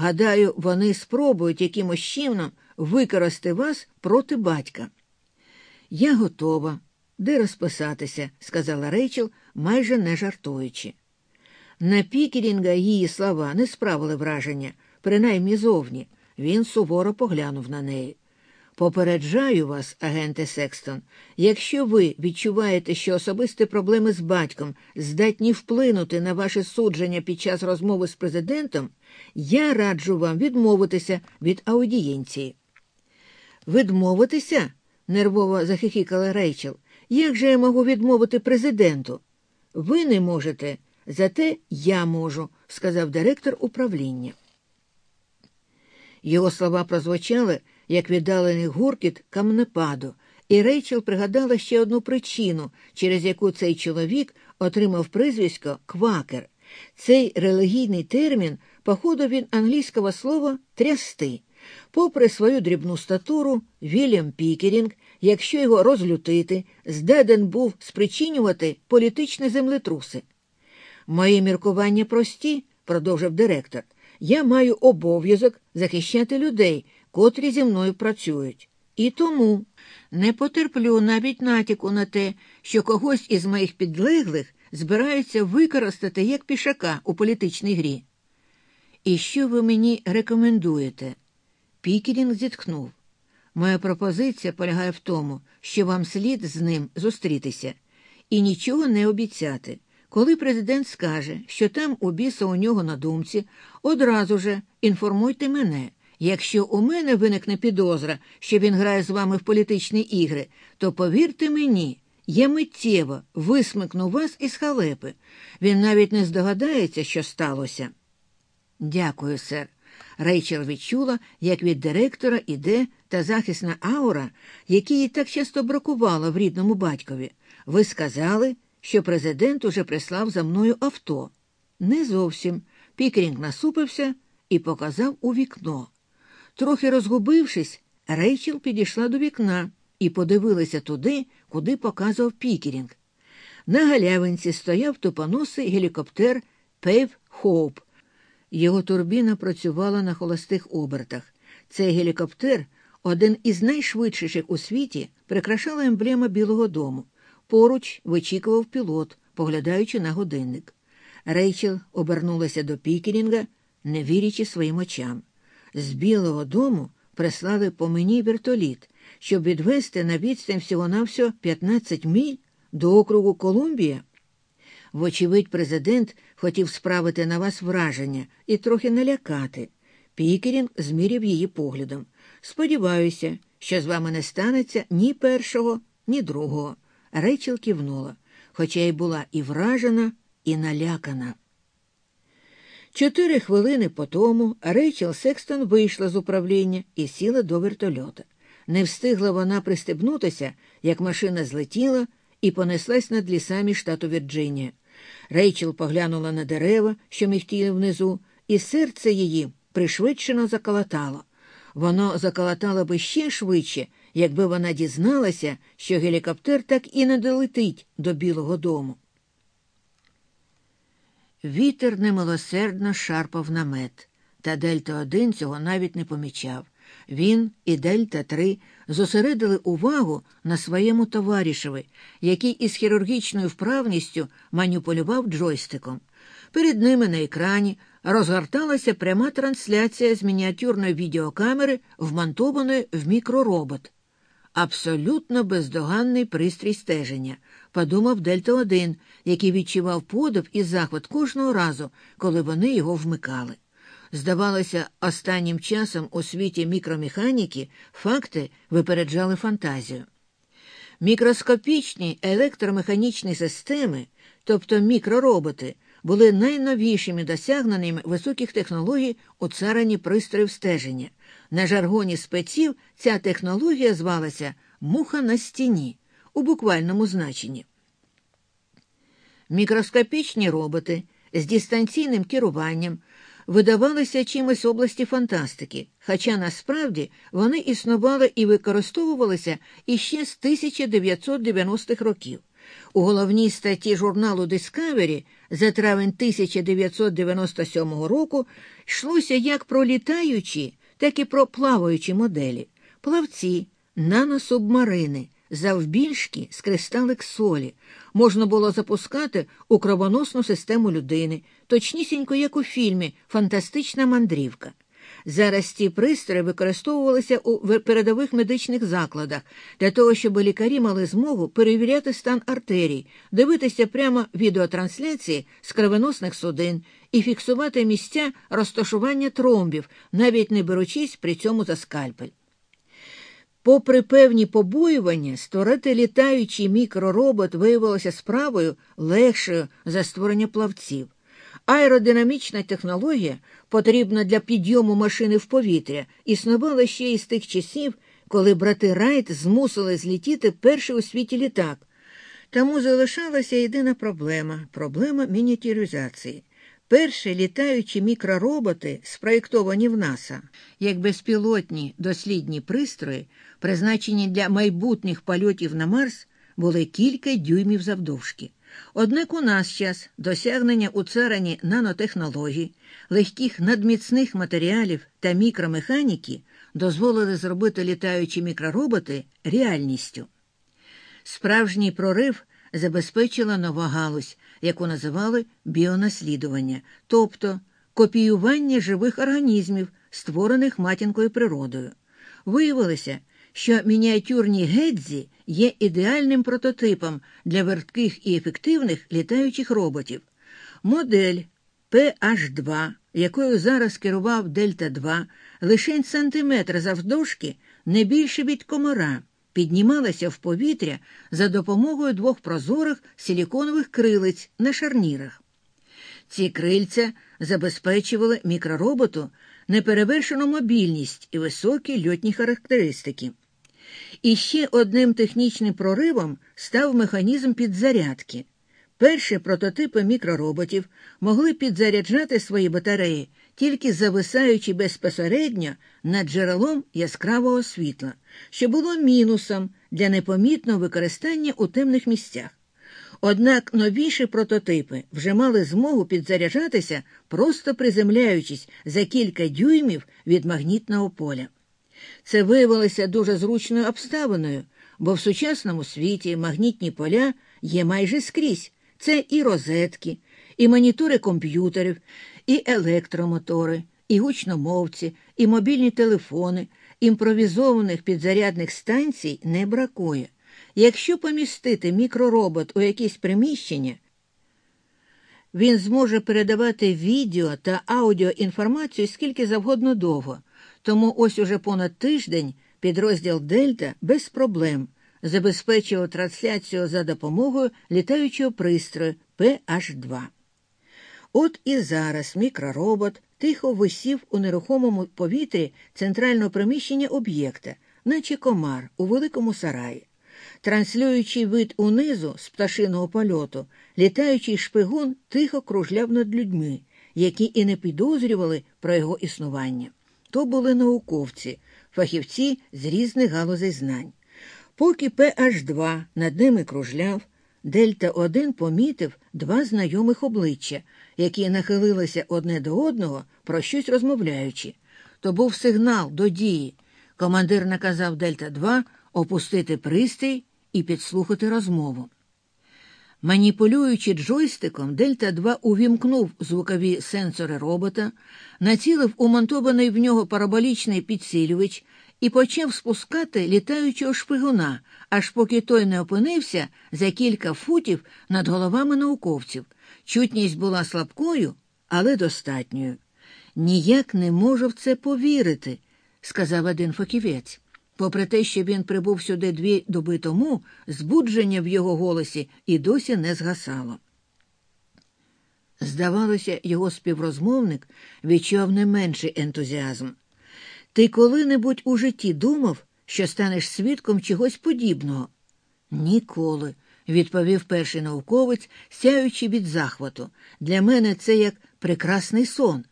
Гадаю, вони спробують якимось чином використати вас проти батька. Я готова. Де розписатися, сказала Рейчел, майже не жартуючи. На Пікерінга її слова не справили враження, принаймні зовні. Він суворо поглянув на неї. Попереджаю вас, агенте Секстон, якщо ви відчуваєте, що особисті проблеми з батьком здатні вплинути на ваше судження під час розмови з президентом, я раджу вам відмовитися від аудієнції. Відмовитися? нервово захихікала Рейчел. Як же я можу відмовити президенту? Ви не можете, зате я можу, сказав директор управління. Його слова прозвучали, як віддалений гуркіт камнепаду, і Рейчел пригадала ще одну причину, через яку цей чоловік отримав прізвисько квакер. Цей релігійний термін походив від англійського слова трясти. Попри свою дрібну статуру, Вільям Пікерінг, якщо його розлютити, здатен був спричинювати політичні землетруси. Мої міркування прості, продовжив директор. Я маю обов'язок захищати людей, котрі зі мною працюють. І тому не потерплю навіть натяку на те, що когось із моїх підлеглих збираються використати як пішака у політичній грі. І що ви мені рекомендуєте? Пікерінг зітхнув. Моя пропозиція полягає в тому, що вам слід з ним зустрітися і нічого не обіцяти. Коли президент скаже, що там у біса у нього на думці, одразу же інформуйте мене. Якщо у мене виникне підозра, що він грає з вами в політичні ігри, то повірте мені, я миттєво висмикну вас із халепи. Він навіть не здогадається, що сталося. Дякую, сер. Рейчел відчула, як від директора іде та захисна аура, які їй так часто бракувало в рідному батькові. Ви сказали, що президент уже прислав за мною авто. Не зовсім. Пікерінг насупився і показав у вікно. Трохи розгубившись, Рейчел підійшла до вікна і подивилася туди, куди показував Пікерінг. На галявинці стояв тупоносий гелікоптер Пейв Хоуп. Його турбіна працювала на холостих обертах. Цей гелікоптер, один із найшвидших у світі, прикрашала емблема Білого дому. Поруч вичікував пілот, поглядаючи на годинник. Рейчел обернулася до Пікерінга, не вірячи своїм очам. З Білого дому прислали по мені вертоліт, щоб відвести на відстань всього-навсього 15 міль до округу Колумбія. Вочевидь, президент хотів справити на вас враження і трохи налякати. Пікерінг зміряв її поглядом. Сподіваюся, що з вами не станеться ні першого, ні другого. Рейчел кивнула, хоча й була і вражена, і налякана. Чотири хвилини по тому Рейчел Секстон вийшла з управління і сіла до вертольота. Не встигла вона пристебнутися, як машина злетіла і понеслась над лісами штату Вірджинія. Рейчел поглянула на дерева, що мігтіли внизу, і серце її пришвидшено заколотало. Воно заколотало би ще швидше, якби вона дізналася, що гелікоптер так і не долетить до Білого дому. Вітер немилосердно шарпав намет, та Дельта 1 цього навіть не помічав. Він і Дельта 3 зосередили увагу на своєму товаришеві, який із хірургічною вправністю маніпулював джойстиком. Перед ними на екрані розгорталася пряма трансляція з мініатюрної відеокамери, вмонтованої в мікроробот. Абсолютно бездоганний пристрій стеження, подумав Дельта 1 який відчував подив і захват кожного разу, коли вони його вмикали. Здавалося, останнім часом у світі мікромеханіки факти випереджали фантазію. Мікроскопічні електромеханічні системи, тобто мікророботи, були найновішими досягненнями високих технологій у царині пристроїв стеження. На жаргоні спеців ця технологія звалася муха на стіні у буквальному значенні. Мікроскопічні роботи з дистанційним керуванням видавалися чимось області фантастики, хоча насправді вони існували і використовувалися іще з 1990-х років. У головній статті журналу Discovery за травень 1997 року йшлося як про літаючі, так і про плаваючі моделі, плавці, наносубмарини, завбільшки з кристалик солі, можна було запускати у кровоносну систему людини, точнісінько як у фільмі Фантастична мандрівка. Зараз ці пристрої використовувалися у передових медичних закладах для того, щоб лікарі мали змогу перевіряти стан артерій, дивитися прямо відеотрансляції з кровоносних судин і фіксувати місця розташування тромбів, навіть не беручись при цьому за скальпель. Попри певні побоювання, створити літаючий мікроробот виявилося справою легшою за створення плавців. Аеродинамічна технологія, потрібна для підйому машини в повітря, існувала ще із тих часів, коли брати Райт змусили злітіти перший у світі літак. Тому залишалася єдина проблема проблема мініатюризації. Перші літаючі мікророботи, спроєктовані в НАСА, як безпілотні дослідні пристрої, призначені для майбутніх польотів на Марс, були кілька дюймів завдовжки. Однак у нас час досягнення у царині нанотехнологій, легких надміцних матеріалів та мікромеханіки дозволили зробити літаючі мікророботи реальністю. Справжній прорив забезпечила нова галузь, яку називали біонаслідування, тобто копіювання живих організмів, створених матінкою природою. Виявилося, що мініатюрні гедзі є ідеальним прототипом для вертких і ефективних літаючих роботів. Модель PH2, якою зараз керував Дельта 2, лише сантиметр завдовжки, не більше від комара, піднімалася в повітря за допомогою двох прозорих силіконових крилиць на шарнірах. Ці крильця забезпечували мікророботу неперевершену мобільність і високі льотні характеристики. І ще одним технічним проривом став механізм підзарядки. Перші прототипи мікророботів могли підзаряджати свої батареї, тільки зависаючи безпосередньо над джерелом яскравого світла, що було мінусом для непомітного використання у темних місцях. Однак новіші прототипи вже мали змогу підзаряджатися, просто приземляючись за кілька дюймів від магнітного поля. Це виявилося дуже зручною обставиною, бо в сучасному світі магнітні поля є майже скрізь. Це і розетки, і монітори комп'ютерів, і електромотори, і гучномовці, і мобільні телефони, імпровізованих підзарядних станцій не бракує. Якщо помістити мікроробот у якесь приміщення, він зможе передавати відео та аудіоінформацію скільки завгодно довго. Тому ось уже понад тиждень підрозділ Дельта без проблем забезпечував трансляцію за допомогою літаючого пристрою PH2. От і зараз мікроробот тихо висів у нерухомому повітрі центрального приміщення об'єкта, наче комар у великому сараї. Транслюючи вид унизу з пташиного польоту, літаючий шпигун тихо кружляв над людьми, які і не підозрювали про його існування. То були науковці, фахівці з різних галузей знань. Поки PH2 над ними кружляв, Дельта 1 помітив два знайомих обличчя, які нахилилися одне до одного, про щось розмовляючи. То був сигнал до дії. Командир наказав Дельта 2 опустити пристрій і підслухати розмову. Маніпулюючи джойстиком, Дельта 2 увімкнув звукові сенсори робота, націлив умонтований в нього параболічний підсилювач і почав спускати літаючого шпигуна, аж поки той не опинився за кілька футів над головами науковців. Чутність була слабкою, але достатньою. Ніяк не можу в це повірити, сказав один фахівець. Попри те, що він прибув сюди дві доби тому, збудження в його голосі і досі не згасало. Здавалося, його співрозмовник відчував не менший ентузіазм. Ти коли-небудь у житті думав, що станеш свідком чогось подібного? Ніколи, відповів перший науковець, сяючи від захвату. Для мене це як прекрасний сон.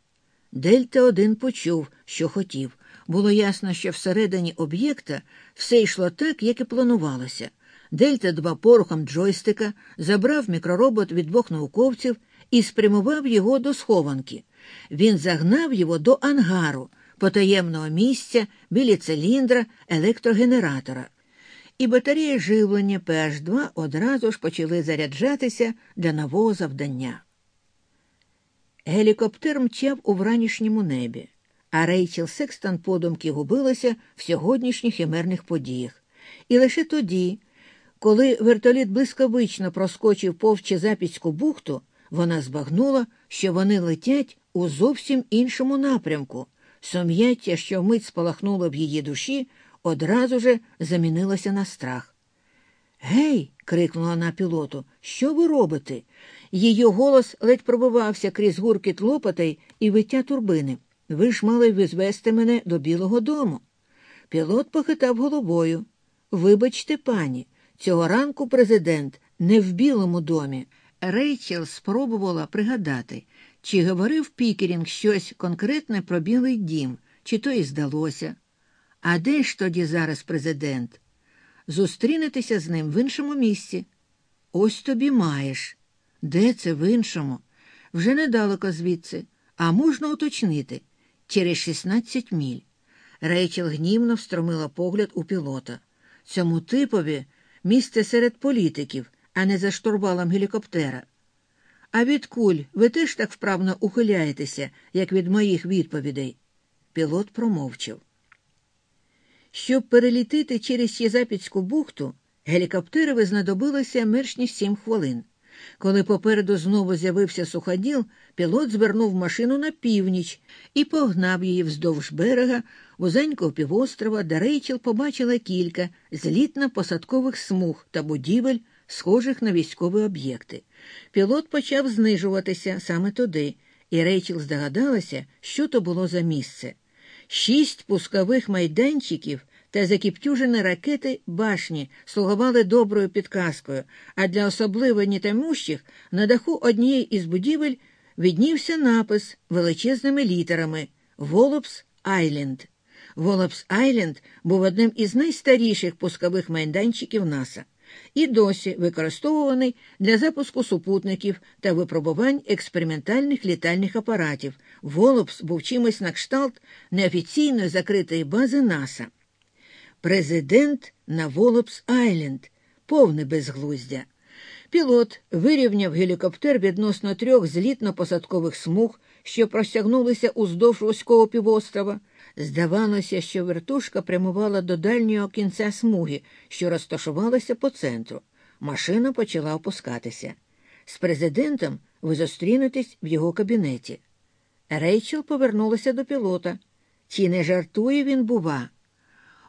Дельта один почув, що хотів. Було ясно, що всередині об'єкта все йшло так, як і планувалося. Дельта два порухом джойстика забрав мікроробот від двох науковців і спрямував його до схованки. Він загнав його до ангару, потаємного місця біля циліндра електрогенератора. І батареї живлення ПH2 одразу ж почали заряджатися для нового завдання. Гелікоптер мчав у вранішньому небі, а Рейчел Секстон подумки губилася в сьогоднішніх химерних подіях. І лише тоді, коли вертоліт блискавично проскочив повче запіцьку бухту, вона збагнула, що вони летять у зовсім іншому напрямку. Сум'яття, що вмить спалахнуло в її душі, одразу же замінилося на страх. Гей, крикнула вона пілоту, що ви робите? Її голос ледь пробивався крізь гуркіт лопатей і виття турбини. Ви ж мали визвести мене до Білого дому. Пілот похитав головою. Вибачте, пані, цього ранку президент не в Білому домі. Рейчел спробувала пригадати, чи говорив Пікерінг щось конкретне про Білий дім, чи то і здалося. А де ж тоді зараз президент? Зустрінетеся з ним в іншому місці. Ось тобі маєш. Де це в іншому? Вже недалеко звідси, а можна уточнити через 16 міль. Рейчел гнівно встромила погляд у пілота. Цьому типові місце серед політиків, а не за штурвалом гелікоптера. А від куль ви теж так вправно ухиляєтеся, як від моїх відповідей. Пілот промовчав. Щоб перелітити через Єзапіцьку бухту, гелікоптерові знадобилося менш ніж сім хвилин. Коли попереду знову з'явився суходіл, пілот звернув машину на північ і погнав її вздовж берега вузенького півострова, де Рейчел побачила кілька злітно-посадкових смуг та будівель, схожих на військові об'єкти. Пілот почав знижуватися саме туди, і Рейчел здогадалася, що то було за місце. Шість пускових майданчиків та закіптюжені ракети башні слугували доброю підказкою, а для особливо нітамущих на даху однієї із будівель віднівся напис величезними літерами Волопс Айленд. Волопс Айленд був одним із найстаріших пускових майданчиків НАСА і досі використовуваний для запуску супутників та випробувань експериментальних літальних апаратів. Волопс був чимось на кшталт неофіційної закритої бази НАСА. Президент на Волопс Айленд, повне безглуздя. Пілот вирівняв гелікоптер відносно трьох злітно-посадкових смуг, що простягнулися уздовж вузького півострова. Здавалося, що вертушка прямувала до дальнього кінця смуги, що розташувалася по центру. Машина почала опускатися. З президентом ви зустрінетесь в його кабінеті. Рейчел повернулася до пілота. Чи не жартує він, бува?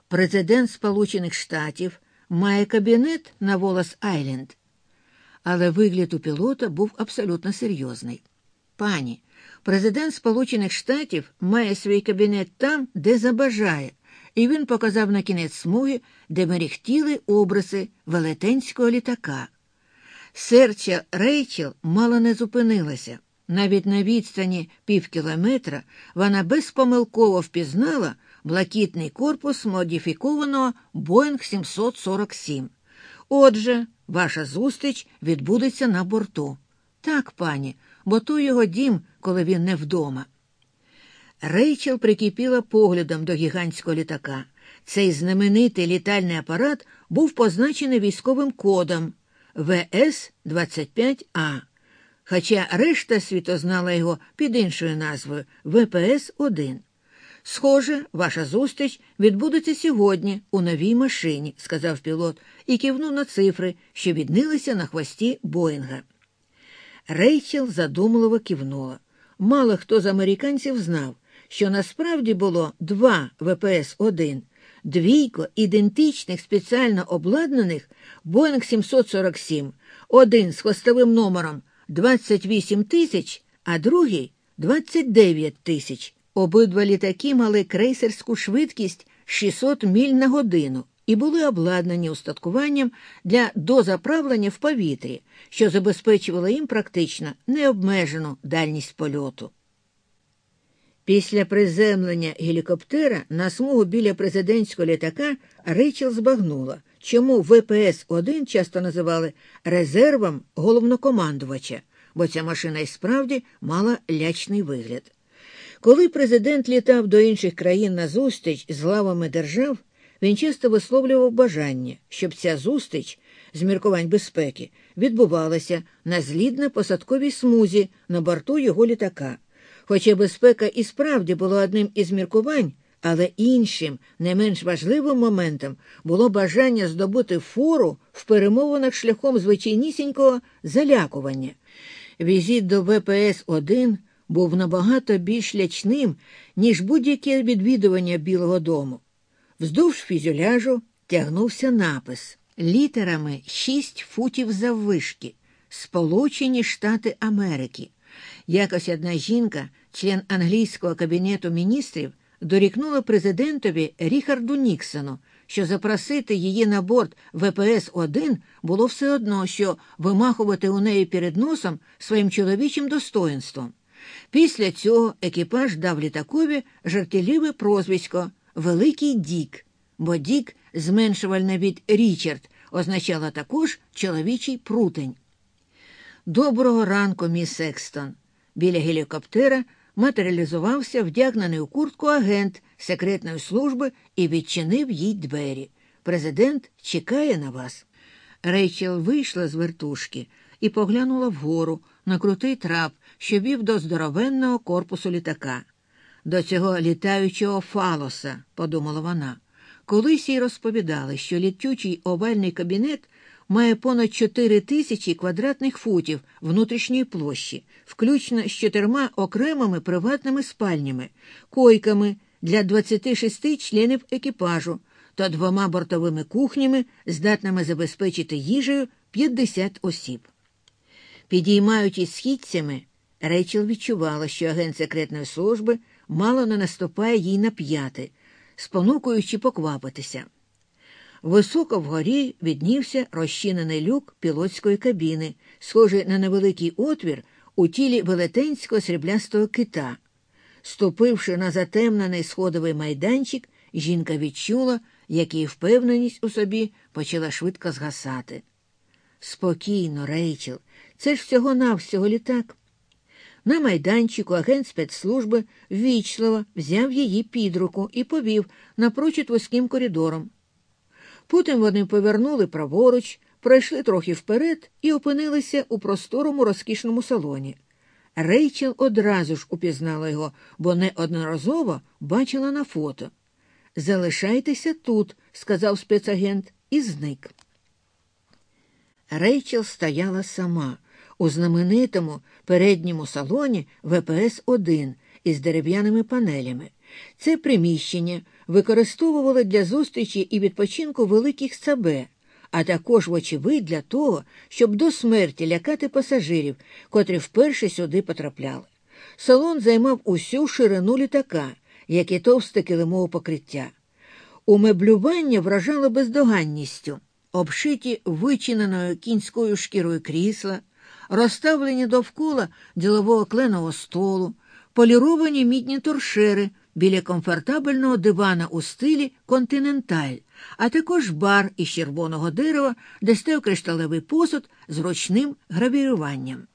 Президент Сполучених Штатів має кабінет на Волос Айленд. Але вигляд у пілота був абсолютно серйозний. Пані, президент Сполучених Штатів має свій кабінет там, де забажає, і він показав на кінець смуги, де мерехтіли обриси велетенського літака. Серця Рейчел мало не зупинилася. Навіть на відстані півкілометра вона безпомилково впізнала блакитний корпус модифікованого Боїнг 747. Отже, ваша зустріч відбудеться на борту. Так, пані, бо то його дім, коли він не вдома. Рейчел прикипіла поглядом до гігантського літака. Цей знаменитий літальний апарат був позначений військовим кодом ВС-25А, хоча решта світу знала його під іншою назвою ВПС-1. Схоже, ваша зустріч відбудеться сьогодні у новій машині, сказав пілот і кивнув на цифри, що віднилися на хвості Боїнга. Рейчел задумливо кивнула. Мало хто з американців знав, що насправді було два ВПС-1, двійко ідентичних спеціально обладнаних Боїнг 747, один з хвостовим номером 28 тисяч, а другий 29 тисяч. Обидва літаки мали крейсерську швидкість 600 міль на годину і були обладнані устаткуванням для дозаправлення в повітрі, що забезпечувало їм практично необмежену дальність польоту. Після приземлення гелікоптера на смугу біля президентського літака Рейчел збагнула, чому ВПС-1 часто називали резервом головнокомандувача, бо ця машина і справді мала лячний вигляд. Коли президент літав до інших країн на зустріч з главами держав, він часто висловлював бажання, щоб ця зустріч з міркувань безпеки відбувалася на злідно-посадковій смузі на борту його літака. Хоча безпека і справді була одним із міркувань, але іншим, не менш важливим моментом було бажання здобути фору в перемовинах шляхом звичайнісінького залякування. Візит до ВПС 1 був набагато більш лячним, ніж будь-яке відвідування Білого дому. Вздовж фюзеляжу тягнувся напис літерами шість футів заввишки Сполучені Штати Америки. Якось одна жінка, член англійського кабінету міністрів, дорікнула президентові Ріхарду Ніксону, що запросити її на борт ВПС 1 було все одно, що вимахувати у неї перед носом своїм чоловічим достоинством. Після цього екіпаж дав літакові жартівливе прозвисько Великий Дік, бо Дік, зменшувальне від Річард, означало також чоловічий прутень. Доброго ранку, міс Секстон. Біля гелікоптера матеріалізувався вдягнений у куртку агент секретної служби і відчинив їй двері. Президент чекає на вас. Рейчел вийшла з вертушки і поглянула вгору на крутий трап, що вів до здоровенного корпусу літака. До цього літаючого фалоса, подумала вона. Колись їй розповідали, що літючий овальний кабінет має понад 4 тисячі квадратних футів внутрішньої площі, включно з чотирма окремими приватними спальнями, койками для 26 членів екіпажу та двома бортовими кухнями, здатними забезпечити їжею 50 осіб. Підіймаючись східцями, Рейчел відчувала, що агент секретної служби мало не наступає їй на п'яти, спонукуючи поквапитися. Високо вгорі віднівся розчинений люк пілотської кабіни, схожий на невеликий отвір у тілі велетенського сріблястого кита. Ступивши на затемнений сходовий майданчик, жінка відчула, як її впевненість у собі почала швидко згасати. Спокійно, Рейчел, це ж всього навсього літак. На майданчику агент спецслужби ввічливо взяв її під руку і повів напрочуд вузьким коридором. Потім вони повернули праворуч, пройшли трохи вперед і опинилися у просторому розкішному салоні. Рейчел одразу ж упізнала його, бо неодноразово бачила на фото. Залишайтеся тут, сказав спецагент, і зник. Рейчел стояла сама у знаменитому передньому салоні ВПС 1 із дерев'яними панелями. Це приміщення використовували для зустрічі і відпочинку великих сабе, а також, вочевидь, для того, щоб до смерті лякати пасажирів, котрі вперше сюди потрапляли. Салон займав усю ширину літака, як і товсте килимове покриття. Умеблювання вражало бездоганністю, обшиті вичиненою кінською шкірою крісла, розставлені довкола ділового кленового столу, поліровані мідні торшери біля комфортабельного дивана у стилі континенталь, а також бар із червоного дерева, де став кришталевий посуд з ручним гравіруванням.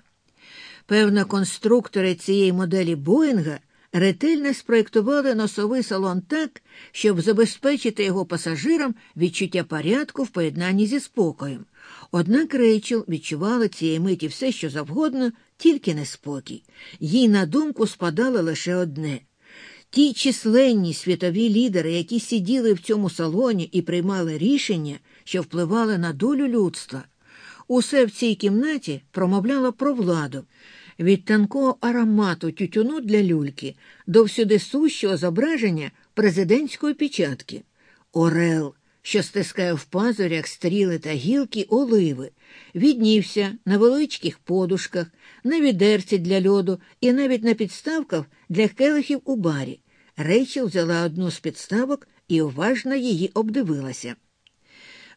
Певно, конструктори цієї моделі Боїнга ретельно спроєктували носовий салон так, щоб забезпечити його пасажирам відчуття порядку в поєднанні зі спокоєм. Однак Рейчел відчувала цієї миті все, що завгодно, тільки неспокій. Їй на думку спадало лише одне. Ті численні світові лідери, які сиділи в цьому салоні і приймали рішення, що впливали на долю людства, усе в цій кімнаті промовляло про владу. Від тонкого аромату тютюну для люльки до всюди сущого зображення президентської печатки. Орел, що стискає в пазурях стріли та гілки оливи, віднівся на величких подушках, на відерці для льоду і навіть на підставках для келихів у барі. Рейчел взяла одну з підставок і уважно її обдивилася.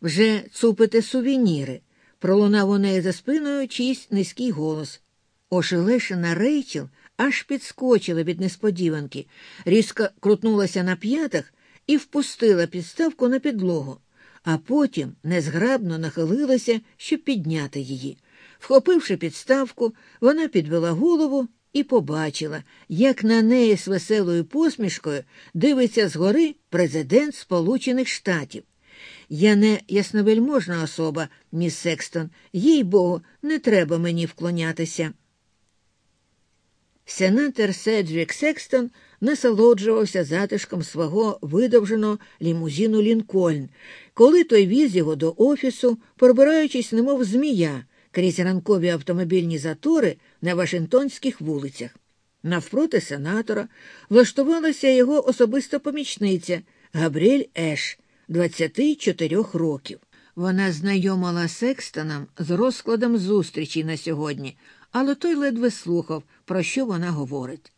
Вже цупите сувеніри, пролунав у неї за спиною чийсь низький голос. Ошелешена Рейчел аж підскочила від несподіванки, різко крутнулася на п'ятах і впустила підставку на підлогу, а потім незграбно нахилилася, щоб підняти її. Вхопивши підставку, вона підвела голову і побачила, як на неї з веселою посмішкою дивиться згори президент Сполучених Штатів. Я не ясновельможна особа, міс Секстон, їй богу, не треба мені вклонятися. Сенатор Седжвік Секстон насолоджувався затишком свого видовженого лімузіну Лінкольн, коли той віз його до офісу, пробираючись, немов змія, крізь ранкові автомобільні затори на Вашингтонських вулицях. Навпроти сенатора влаштувалася його особиста помічниця Габріель Еш, 24 років. Вона знайомила Секстоном з розкладом зустрічі на сьогодні, але той ледве слухав, про що вона говорить.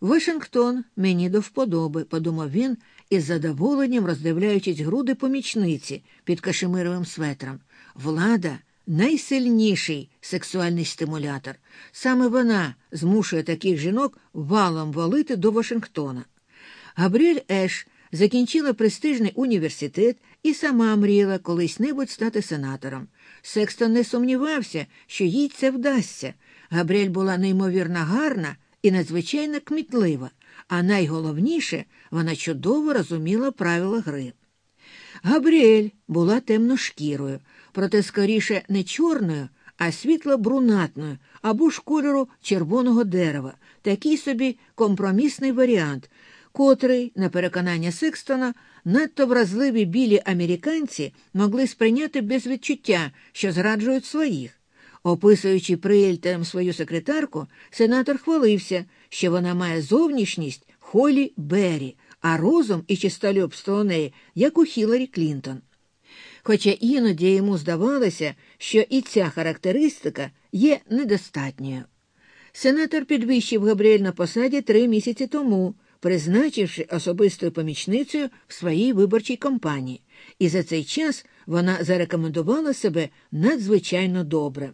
Вашингтон мені до вподоби, подумав він, із задоволенням роздивляючись груди помічниці під кашемировим светром. Влада найсильніший сексуальний стимулятор. Саме вона змушує таких жінок валом валити до Вашингтона. Габріель Еш закінчила престижний університет і сама мріяла колись небудь стати сенатором. Секстон не сумнівався, що їй це вдасться. Габріель була неймовірно гарна і надзвичайно кмітлива, а найголовніше вона чудово розуміла правила гри. Габріель була темношкірою, проте скоріше не чорною, а світло-брунатною або ж кольору червоного дерева, такий собі компромісний варіант, котрий, на переконання Секстона, надто вразливі білі американці могли сприйняти без відчуття, що зраджують своїх. Описуючи приельтам свою секретарку, сенатор хвалився, що вона має зовнішність Холі Беррі, а розум і чистолюбство у неї, як у Хіларі Клінтон. Хоча іноді йому здавалося, що і ця характеристика є недостатньою. Сенатор підвищив Габріель на посаді три місяці тому, призначивши особистою помічницею в своїй виборчій кампанії, і за цей час вона зарекомендувала себе надзвичайно добре.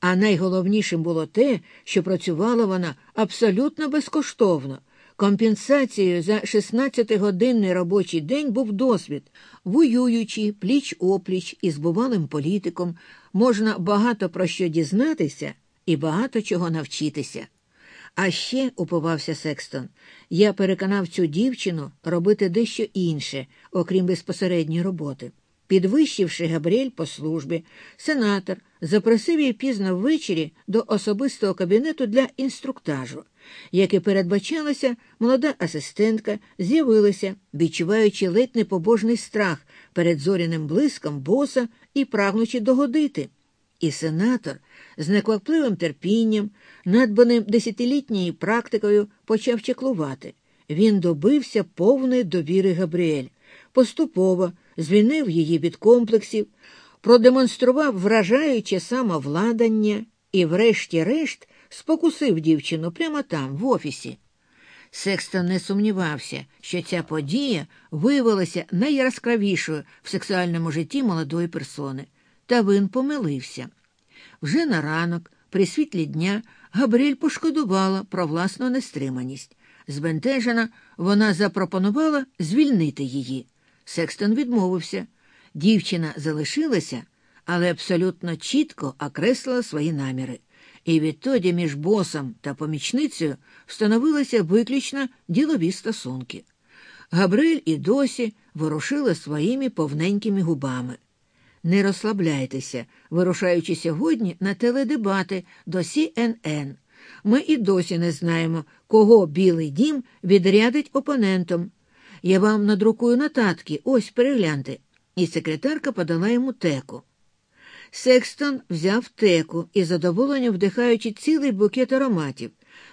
А найголовнішим було те, що працювала вона абсолютно безкоштовно. Компенсацією за 16-годинний робочий день був досвід. Воюючи пліч опліч із бувалим політиком, можна багато про що дізнатися і багато чого навчитися. А ще, упивався Секстон, я переконав цю дівчину робити дещо інше, окрім безпосередньої роботи. Підвищивши Габріель по службі, сенатор запросив її пізно ввечері до особистого кабінету для інструктажу. Як і передбачалося, молода асистентка з'явилася, відчуваючи ледь непобожний страх перед зоряним блиском боса і прагнучи догодити. І сенатор з неквапливим терпінням, надбаним десятилітньою практикою, почав чеклувати. Він добився повної довіри Габріель, поступово звільнив її від комплексів, продемонстрував вражаюче самовладання і, врешті-решт, спокусив дівчину прямо там, в офісі. Секстон не сумнівався, що ця подія виявилася найяскравішою в сексуальному житті молодої персони, та він помилився. Вже на ранок, при світлі дня, Габріель пошкодувала про власну нестриманість. Збентежена, вона запропонувала звільнити її. Секстон відмовився. Дівчина залишилася, але абсолютно чітко окреслила свої наміри. І відтоді між босом та помічницею встановилися виключно ділові стосунки. Габриль і досі ворушила своїми повненькими губами. Не розслабляйтеся, вирушаючи сьогодні на теледебати до CNN. Ми і досі не знаємо, кого Білий дім відрядить опонентом. Я вам надрукую нотатки, ось перегляньте. І секретарка подала йому теку. Секстон взяв теку і задоволення вдихаючи цілий букет ароматів,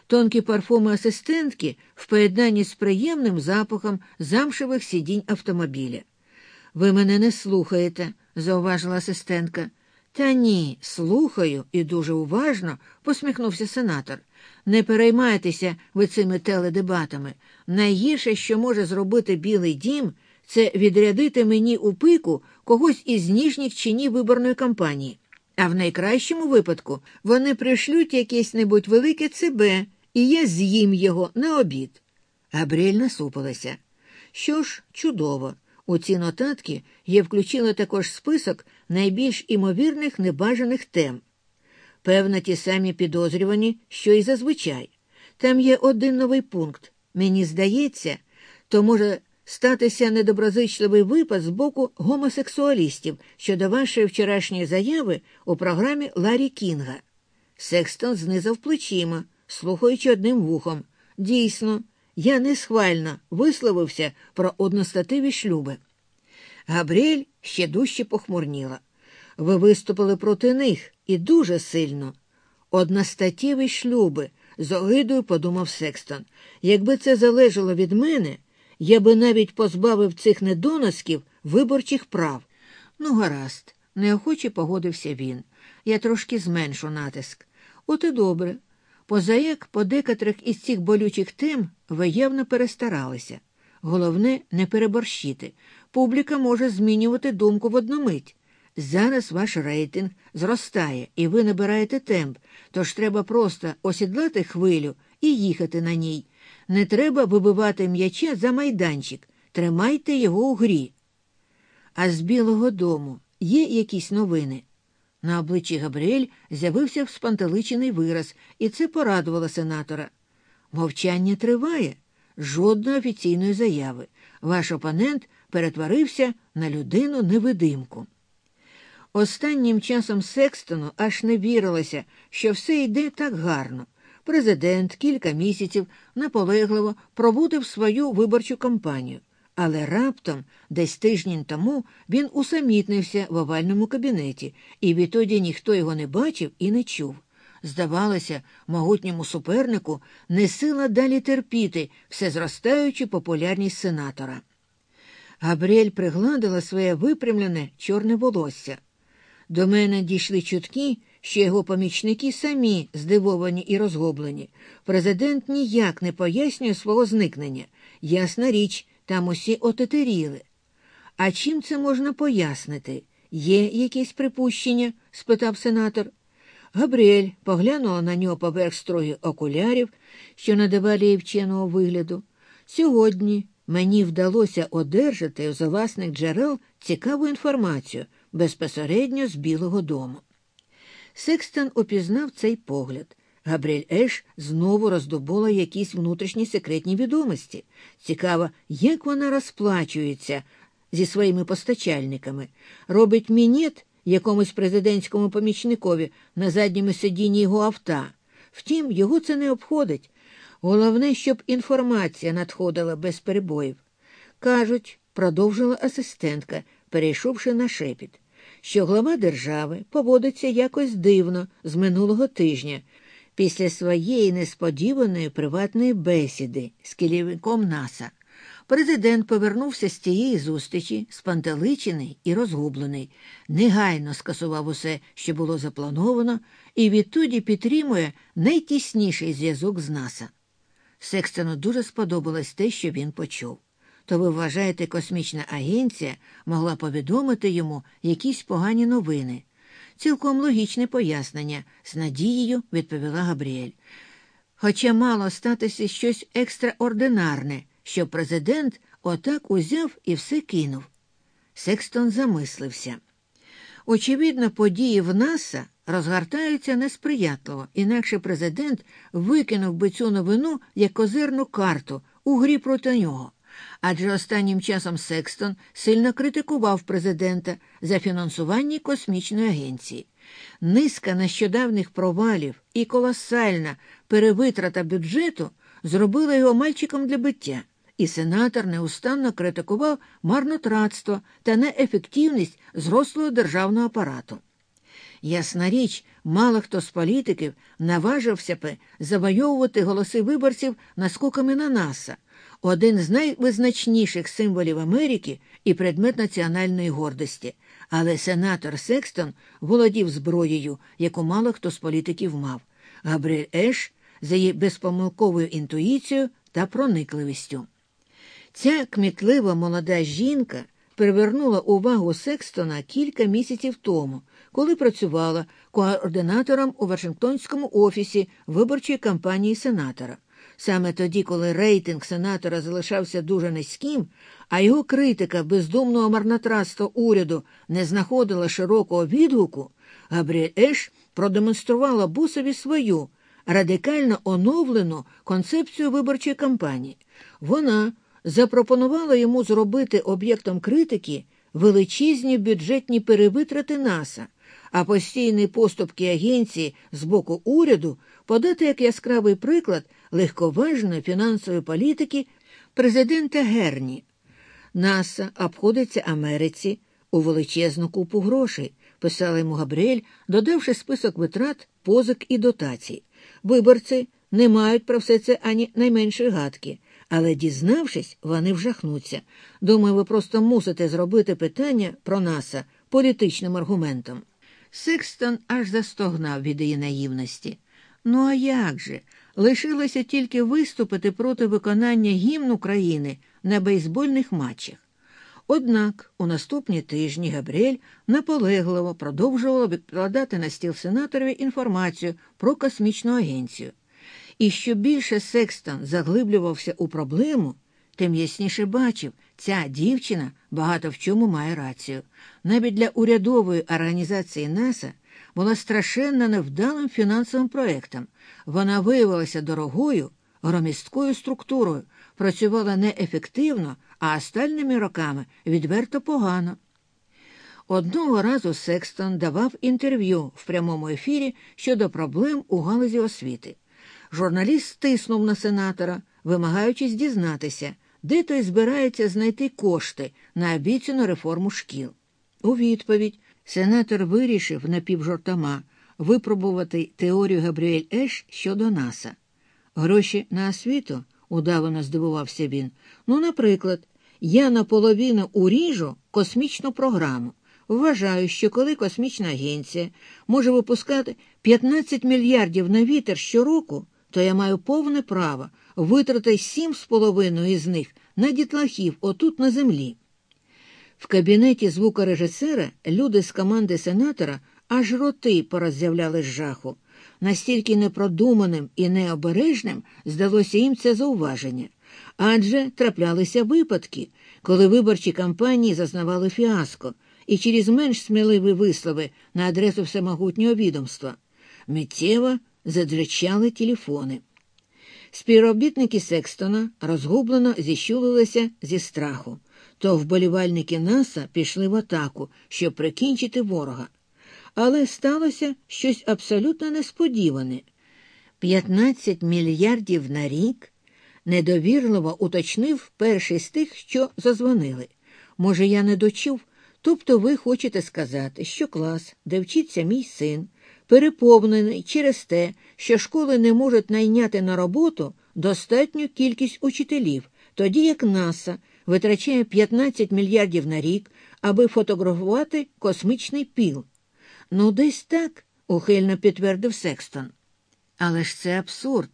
тонкі парфуми асистентки в поєднанні з приємним запахом замшевих сидінь автомобіля. Ви мене не слухаєте, зауважила асистентка. Та ні, слухаю і дуже уважно, посміхнувся сенатор. Не переймайтеся ви цими теледебатами. Найгірше, що може зробити Білий дім, це відрядити мені у пику когось із ніжніх чинів виборної кампанії. А в найкращому випадку вони пришлють якесь небудь велике ЦБ, і я з'їм його на обід. Габріель насупилася. Що ж, чудово. У ці нотатки я включила також список найбільш імовірних небажаних тем. Певно, ті самі підозрювані, що і зазвичай. Там є один новий пункт. Мені здається, то може статися недоброзичливий випад з боку гомосексуалістів щодо вашої вчорашньої заяви у програмі Ларі Кінга. Секстон знизав плечима, слухаючи одним вухом. Дійсно, я несхвально висловився про одностативі шлюби. Габріель ще дужче похмурніла. Ви виступили проти них і дуже сильно. Одностатєві шлюби, з огидою подумав Секстон. Якби це залежало від мене, я би навіть позбавив цих недоносків виборчих прав. Ну, гаразд, неохоче погодився він. Я трошки зменшу натиск. От і добре. Позаяк по декотрих із цих болючих тем ви явно перестаралися. Головне, не переборщити. Публіка може змінювати думку в одну мить. Зараз ваш рейтинг зростає, і ви набираєте темп, тож треба просто осідлати хвилю і їхати на ній. Не треба вибивати м'яча за майданчик, тримайте його у грі. А з Білого дому є якісь новини. На обличчі Габріель з'явився спантеличений вираз, і це порадувало сенатора. Мовчання триває, жодної офіційної заяви. Ваш опонент перетворився на людину невидимку. Останнім часом Секстону аж не вірилося, що все йде так гарно. Президент кілька місяців наполегливо проводив свою виборчу кампанію, але раптом, десь тиждень тому, він усамітнився в овальному кабінеті, і відтоді ніхто його не бачив і не чув. Здавалося, могутньому супернику не сила далі терпіти всезростаючу популярність сенатора. Габріель пригладила своє випрямлене чорне волосся. До мене дійшли чутки, що його помічники самі здивовані і розгублені. Президент ніяк не пояснює свого зникнення. Ясна річ, там усі отетеріли. А чим це можна пояснити? Є якісь припущення? спитав сенатор. Габріель поглянула на нього поверх строгих окулярів, що надавали їй вченого вигляду. Сьогодні мені вдалося одержати з власних джерел цікаву інформацію безпосередньо з Білого дому. Секстон опізнав цей погляд. Габріель Еш знову роздобула якісь внутрішні секретні відомості. Цікаво, як вона розплачується зі своїми постачальниками, робить мінет якомусь президентському помічникові на задньому сидінні його авто. Втім, його це не обходить. Головне, щоб інформація надходила без перебоїв. Кажуть, продовжила асистентка, перейшовши на шепіт, що глава держави поводиться якось дивно з минулого тижня після своєї несподіваної приватної бесіди з керівником НАСА. Президент повернувся з тієї зустрічі, спантеличений і розгублений, негайно скасував усе, що було заплановано, і відтоді підтримує найтісніший зв'язок з НАСА. Секстону дуже сподобалось те, що він почув. То ви вважаєте, космічна агенція могла повідомити йому якісь погані новини. Цілком логічне пояснення, з надією відповіла Габріель. Хоча мало статися щось екстраординарне, що президент отак узяв і все кинув. Секстон замислився. Очевидно, події в НАСА розгортаються несприятливо, інакше президент викинув би цю новину як козирну карту у грі проти нього. Адже останнім часом Секстон сильно критикував президента за фінансування космічної агенції. Низка нещодавних провалів і колосальна перевитрата бюджету зробила його мальчиком для биття, і сенатор неустанно критикував марнотратство та неефективність зрослого державного апарату. Ясна річ, мало хто з політиків наважився б завойовувати голоси виборців наскоками на НАСА, один з найвизначніших символів Америки і предмет національної гордості. Але сенатор Секстон володів зброєю, яку мало хто з політиків мав. Габріель Еш за її безпомилковою інтуїцією та проникливістю. Ця кмітлива молода жінка привернула увагу Секстона кілька місяців тому, коли працювала координатором у Вашингтонському офісі виборчої кампанії сенатора. Саме тоді, коли рейтинг сенатора залишався дуже низьким, а його критика бездумного марнотратства уряду не знаходила широкого відгуку, Габріель Еш продемонструвала бусові свою радикально оновлену концепцію виборчої кампанії. Вона запропонувала йому зробити об'єктом критики величезні бюджетні перевитрати НАСА, а постійні поступки агенції з боку уряду подати як яскравий приклад легковажної фінансової політики президента Герні. НАСА обходиться Америці у величезну купу грошей, писала йому Габріель, додавши список витрат, позик і дотацій. Виборці не мають про все це ані найменшої гадки, але, дізнавшись, вони вжахнуться. Думаю, ви просто мусите зробити питання про НАСА політичним аргументом. Секстон аж застогнав від її наївності. Ну а як же? Лишилося тільки виступити проти виконання гімну країни на бейсбольних матчах. Однак у наступні тижні Габріель наполегливо продовжувала відкладати на стіл сенаторів інформацію про космічну агенцію. І що більше Секстон заглиблювався у проблему, тим ясніше бачив, ця дівчина багато в чому має рацію. Навіть для урядової організації НАСА була страшенно невдалим фінансовим проєктом. Вона виявилася дорогою, громісткою структурою, працювала неефективно, а остальними роками відверто погано. Одного разу Секстон давав інтерв'ю в прямому ефірі щодо проблем у галузі освіти. Журналіст стиснув на сенатора, вимагаючись дізнатися, де той збирається знайти кошти на обіцяну реформу шкіл. У відповідь сенатор вирішив напівжортома випробувати теорію Габріель Еш щодо НАСА. Гроші на освіту, удавано здивувався він. Ну, наприклад, я наполовину уріжу космічну програму. Вважаю, що коли космічна агенція може випускати 15 мільярдів на вітер щороку, то я маю повне право витратити сім з половиною із них на дітлахів отут на землі. В кабінеті звукорежисера люди з команди сенатора аж роти пороззявляли з жаху. Настільки непродуманим і необережним здалося їм це зауваження. Адже траплялися випадки, коли виборчі кампанії зазнавали фіаско і через менш сміливі вислови на адресу всемогутнього відомства. Миттєво задречали телефони. Співробітники Секстона розгублено зіщулилися зі страху, то вболівальники НАСА пішли в атаку, щоб прикінчити ворога. Але сталося щось абсолютно несподіване 15 мільярдів на рік недовірливо уточнив перший з тих, що зазвонили. Може, я не дочув, тобто ви хочете сказати, що клас, де вчиться мій син, переповнений через те, що школи не можуть найняти на роботу достатню кількість учителів, тоді як НАСА витрачає 15 мільярдів на рік, аби фотографувати космічний піл. Ну, десь так, ухильно підтвердив Секстон. Але ж це абсурд.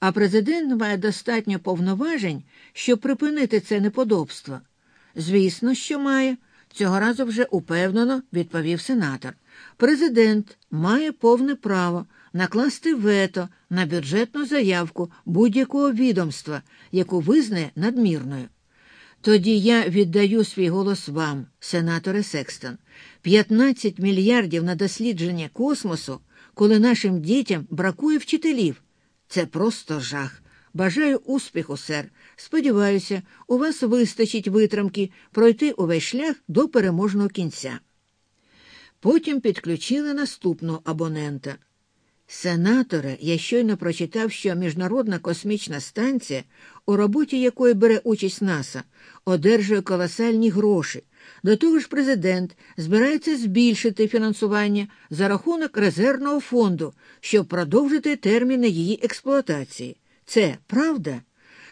А президент має достатньо повноважень, щоб припинити це неподобство. Звісно, що має. Цього разу вже упевнено відповів сенатор. Президент має повне право накласти вето на бюджетну заявку будь-якого відомства, яку визнає надмірною. Тоді я віддаю свій голос вам, сенаторе Секстон, 15 мільярдів на дослідження космосу, коли нашим дітям бракує вчителів. Це просто жах. Бажаю успіху, сер. Сподіваюся, у вас вистачить витримки пройти увесь шлях до переможного кінця. Потім підключили наступного абонента. Сенаторе, я щойно прочитав, що Міжнародна космічна станція, у роботі якої бере участь НАСА, одержує колосальні гроші. До того ж, президент збирається збільшити фінансування за рахунок резервного фонду, щоб продовжити терміни її експлуатації. Це правда?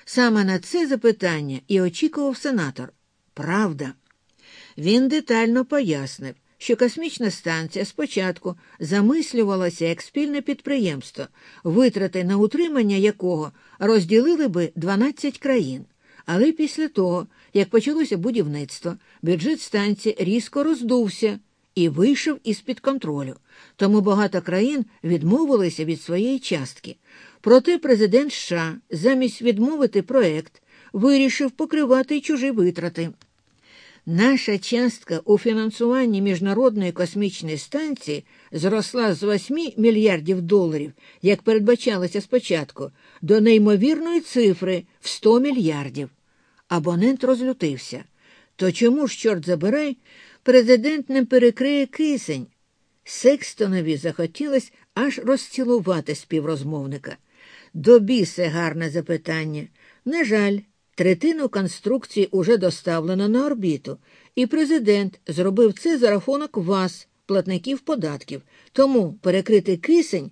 Саме на це запитання і очікував сенатор. Правда. Він детально пояснив, що космічна станція спочатку замислювалася як спільне підприємство, витрати на утримання якого розділили би 12 країн. Але після того, як почалося будівництво, бюджет станції різко роздувся і вийшов із під контролю. Тому багато країн відмовилися від своєї частки. Проте президент США замість відмовити проект вирішив покривати чужі витрати. Наша частка у фінансуванні міжнародної космічної станції зросла з 8 мільярдів доларів, як передбачалося спочатку, до неймовірної цифри в 100 мільярдів. Абонент розлютився. То чому ж, чорт забирай, президент не перекриє кисень? Секстонові захотілось аж розцілувати співрозмовника. До бісе гарне запитання. На жаль, третину конструкції уже доставлено на орбіту, і президент зробив це за рахунок вас, платників податків. Тому перекрити кисень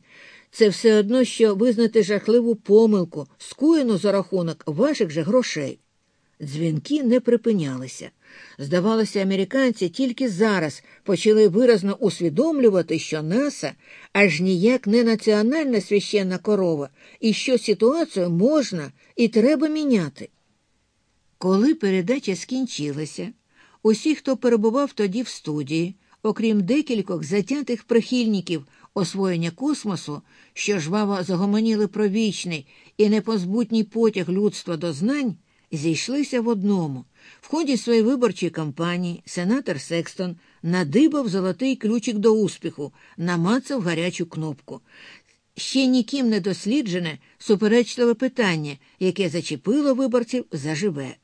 це все одно, що визнати жахливу помилку, скоєну за рахунок ваших же грошей. Дзвінки не припинялися. Здавалося, американці тільки зараз почали виразно усвідомлювати, що НАСА аж ніяк не національна священна корова, і що ситуацію можна і треба міняти. Коли передача скінчилася, усі, хто перебував тоді в студії, окрім декількох затятих прихильників освоєння космосу, що жваво загомоніли про вічний і непозбутній потяг людства до знань, зійшлися в одному. В ході своєї виборчої кампанії сенатор Секстон надибав золотий ключик до успіху, намацав гарячу кнопку. Ще ніким не досліджене суперечливе питання, яке зачепило виборців заживе.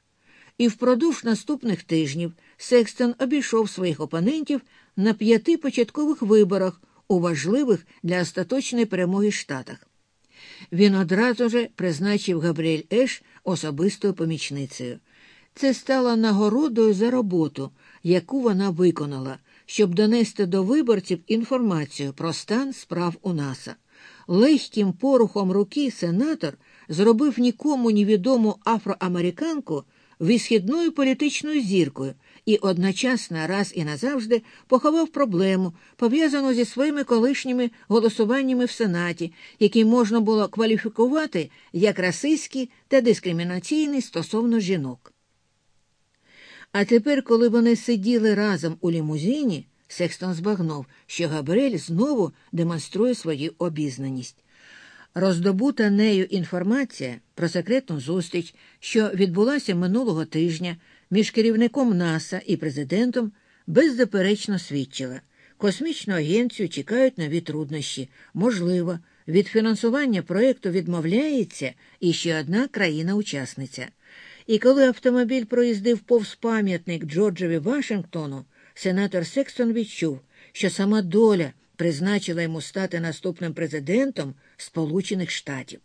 І впродовж наступних тижнів Секстон обійшов своїх опонентів на п'яти початкових виборах у важливих для остаточної перемоги штатах. Він одразу же призначив Габріель Еш особистою помічницею. Це стало нагородою за роботу, яку вона виконала, щоб донести до виборців інформацію про стан справ у НАСА. Легким порухом руки сенатор зробив нікому невідому афроамериканку висхідною політичною зіркою і одночасно раз і назавжди поховав проблему, пов'язану зі своїми колишніми голосуваннями в Сенаті, які можна було кваліфікувати як расистські та дискримінаційні стосовно жінок. А тепер, коли вони сиділи разом у лімузині, Секстон збагнув, що Габрель знову демонструє свою обізнаність. Роздобута нею інформація про секретну зустріч, що відбулася минулого тижня між керівником НАСА і президентом, беззаперечно свідчила. Космічну агенцію чекають нові труднощі. Можливо, від фінансування проєкту відмовляється і ще одна країна-учасниця. І коли автомобіль проїздив повз пам'ятник Джорджеві Вашингтону, сенатор Секстон відчув, що сама доля призначила йому стати наступним президентом Сполучених Штатів.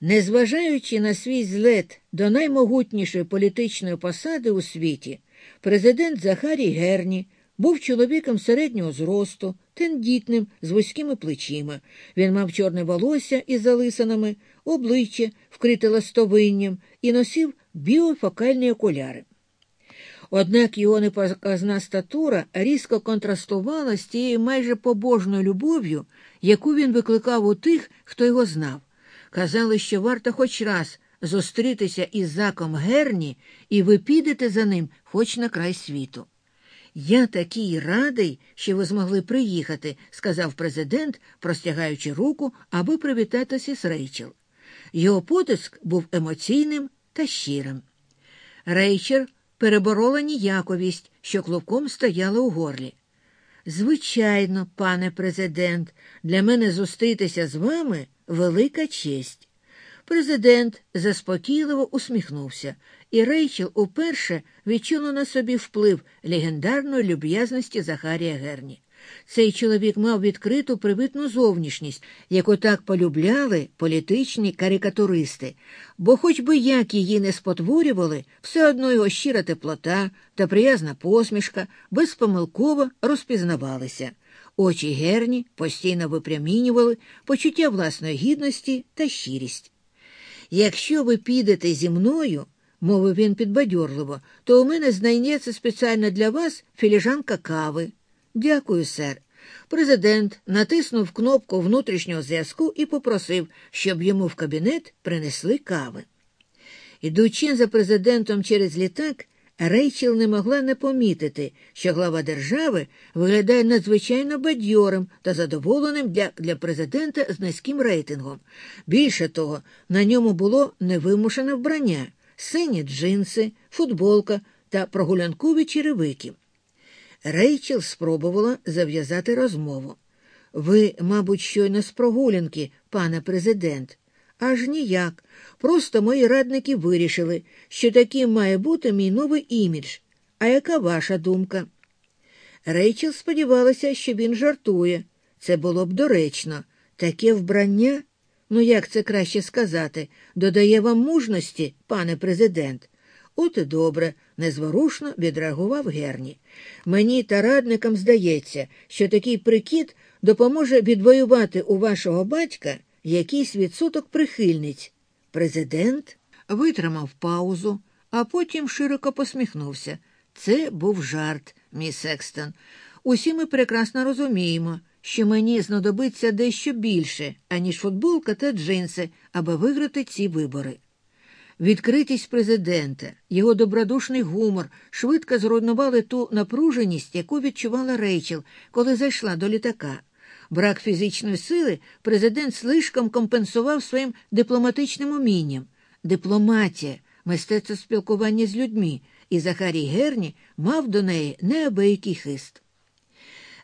Незважаючи на свій злет до наймогутнішої політичної посади у світі, президент Захарій Герні був чоловіком середнього зросту, тендітним, з вузькими плечима. Він мав чорне волосся із залисанами, обличчя, вкрите ластовинням, і носив біофокальні окуляри. Однак його непоказна статура різко контрастувала з тією майже побожною любов'ю, яку він викликав у тих, хто його знав. Казали, що варто хоч раз зустрітися із заком Герні, і ви підете за ним хоч на край світу. Я такий радий, що ви змогли приїхати, сказав президент, простягаючи руку, аби привітатися з Рейчел. Його потиск був емоційним та щирим. Рейчел переборола ніяковість, що клубком стояла у горлі. Звичайно, пане президент, для мене зустрітися з вами велика честь. Президент заспокійливо усміхнувся, і Рейчел уперше відчула на собі вплив легендарної люб'язності Захарія Герні. Цей чоловік мав відкриту привитну зовнішність, яку так полюбляли політичні карикатуристи, бо, хоч би як її не спотворювали, все одно його щира теплота та приязна посмішка безпомилково розпізнавалися. Очі герні постійно випрямінювали почуття власної гідності та щирість. Якщо ви підете зі мною, мовив він підбадьорливо, то у мене знайдеться спеціально для вас філіжанка кави. Дякую, сер. Президент натиснув кнопку внутрішнього зв'язку і попросив, щоб йому в кабінет принесли кави. Ідучи за президентом через літак, Рейчел не могла не помітити, що глава держави виглядає надзвичайно бадьорим та задоволеним для для президента з низьким рейтингом. Більше того, на ньому було невимушене вбрання, сині джинси, футболка та прогулянкові черевики. Рейчел спробувала зав'язати розмову. Ви, мабуть, щойно з прогулянки, пане президент. Аж ніяк. Просто мої радники вирішили, що таким має бути мій новий імідж. А яка ваша думка? Рейчел сподівалася, що він жартує. Це було б доречно. Таке вбрання, ну як це краще сказати, додає вам мужності, пане президент. От і добре, незворушно відреагував Герні. Мені та радникам здається, що такий прикид допоможе відвоювати у вашого батька якийсь відсоток прихильниць. Президент витримав паузу, а потім широко посміхнувся. Це був жарт, міс Екстон. Усі ми прекрасно розуміємо, що мені знадобиться дещо більше, аніж футболка та джинси, аби виграти ці вибори. Відкритість президента, його добродушний гумор швидко зруйнували ту напруженість, яку відчувала Рейчел, коли зайшла до літака. Брак фізичної сили президент слишком компенсував своїм дипломатичним умінням. Дипломатія, мистецтво спілкування з людьми, і Захарій Герні мав до неї неабиякий хист.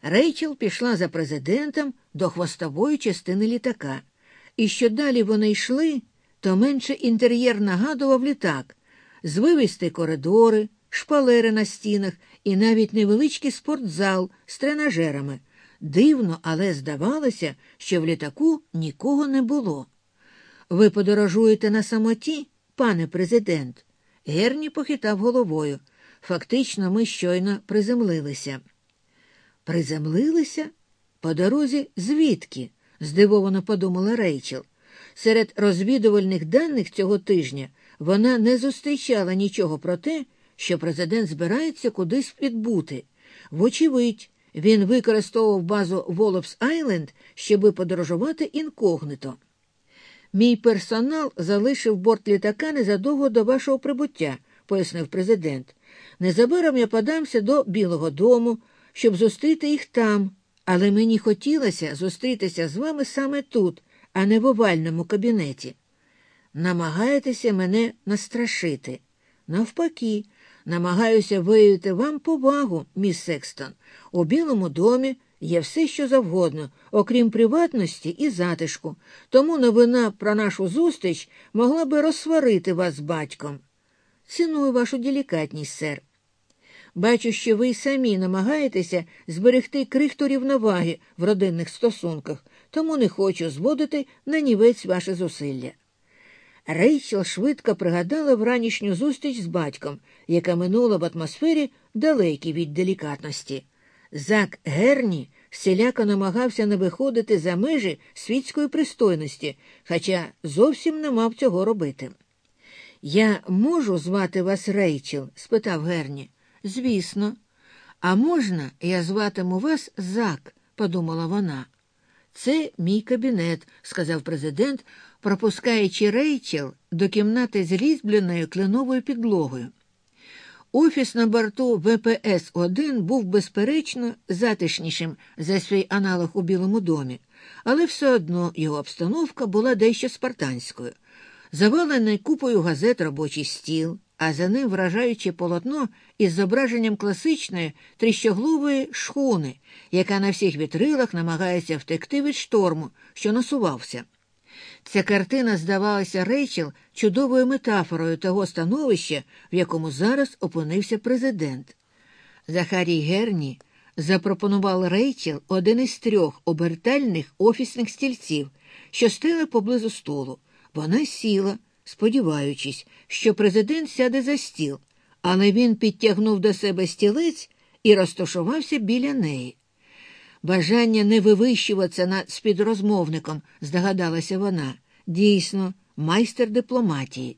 Рейчел пішла за президентом до хвостової частини літака, і що далі вони йшли, то менше інтер'єр нагадував літак, звивисті коридори, шпалери на стінах і навіть невеличкий спортзал з тренажерами. Дивно, але здавалося, що в літаку нікого не було. Ви подорожуєте на самоті, пане президент? Герні похитав головою. Фактично, ми щойно приземлилися. Приземлилися? По дорозі звідки? здивовано подумала Рейчел. Серед розвідувальних даних цього тижня вона не зустрічала нічого про те, що президент збирається кудись відбути. Вочевидь, він використовував базу Волопс Айленд, щоби подорожувати інкогнито. Мій персонал залишив борт літака незадовго до вашого прибуття, пояснив президент. Незабаром я подамся до Білого дому, щоб зустріти їх там, але мені хотілося зустрітися з вами саме тут, а не в овальному кабінеті. Намагаєтеся мене настрашити. Навпаки, намагаюся виявити вам повагу, міс Секстон. У Білому домі є все, що завгодно, окрім приватності і затишку, тому новина про нашу зустріч могла би розсварити вас з батьком. Ціную вашу делікатність, сер. Бачу, що ви самі намагаєтеся зберегти крихту рівноваги в родинних стосунках, тому не хочу зводити на нівець ваше зусилля. Рейчел швидко пригадала вранішню зустріч з батьком, яка минула в атмосфері далекій від делікатності. Зак Герні всіляко намагався не виходити за межі світської пристойності, хоча зовсім не мав цього робити. Я можу звати вас Рейчел? спитав Герні. Звісно. А можна, я зватиму вас Зак, подумала вона. Це мій кабінет, сказав президент, пропускаючи Рейчел до кімнати з різьбленою кленовою підлогою. Офіс на борту ВПС 1 був безперечно затишнішим за свій аналог у Білому домі, але все одно його обстановка була дещо спартанською. Завалений купою газет робочий стіл, а за ним вражаюче полотно із зображенням класичної тріщоглової шхуни, яка на всіх вітрилах намагається втекти від шторму, що насувався. Ця картина здавалася Рейчел чудовою метафорою того становища, в якому зараз опинився президент. Захарій Герні запропонував Рейчел один із трьох обертальних офісних стільців, що стили поблизу столу. Вона сіла, сподіваючись, що президент сяде за стіл, але він підтягнув до себе стілець і розташувався біля неї. Бажання не вивищуватися над співрозмовником, здогадалася вона, дійсно, майстер дипломатії.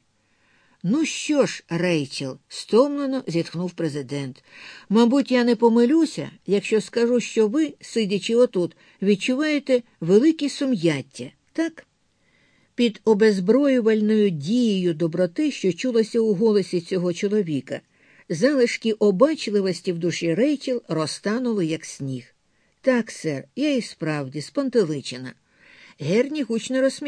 Ну що ж, Рейчел, стомлено зітхнув президент. Мабуть, я не помилюся, якщо скажу, що ви, сидячи отут, відчуваєте великі сум'яття, так? Під обезброювальною дією доброти, що чулося у голосі цього чоловіка, залишки обачливості в душі Рейчел розтанули, як сніг. Так, сер, я і справді спонтеличена. Герні гучно розсміявся.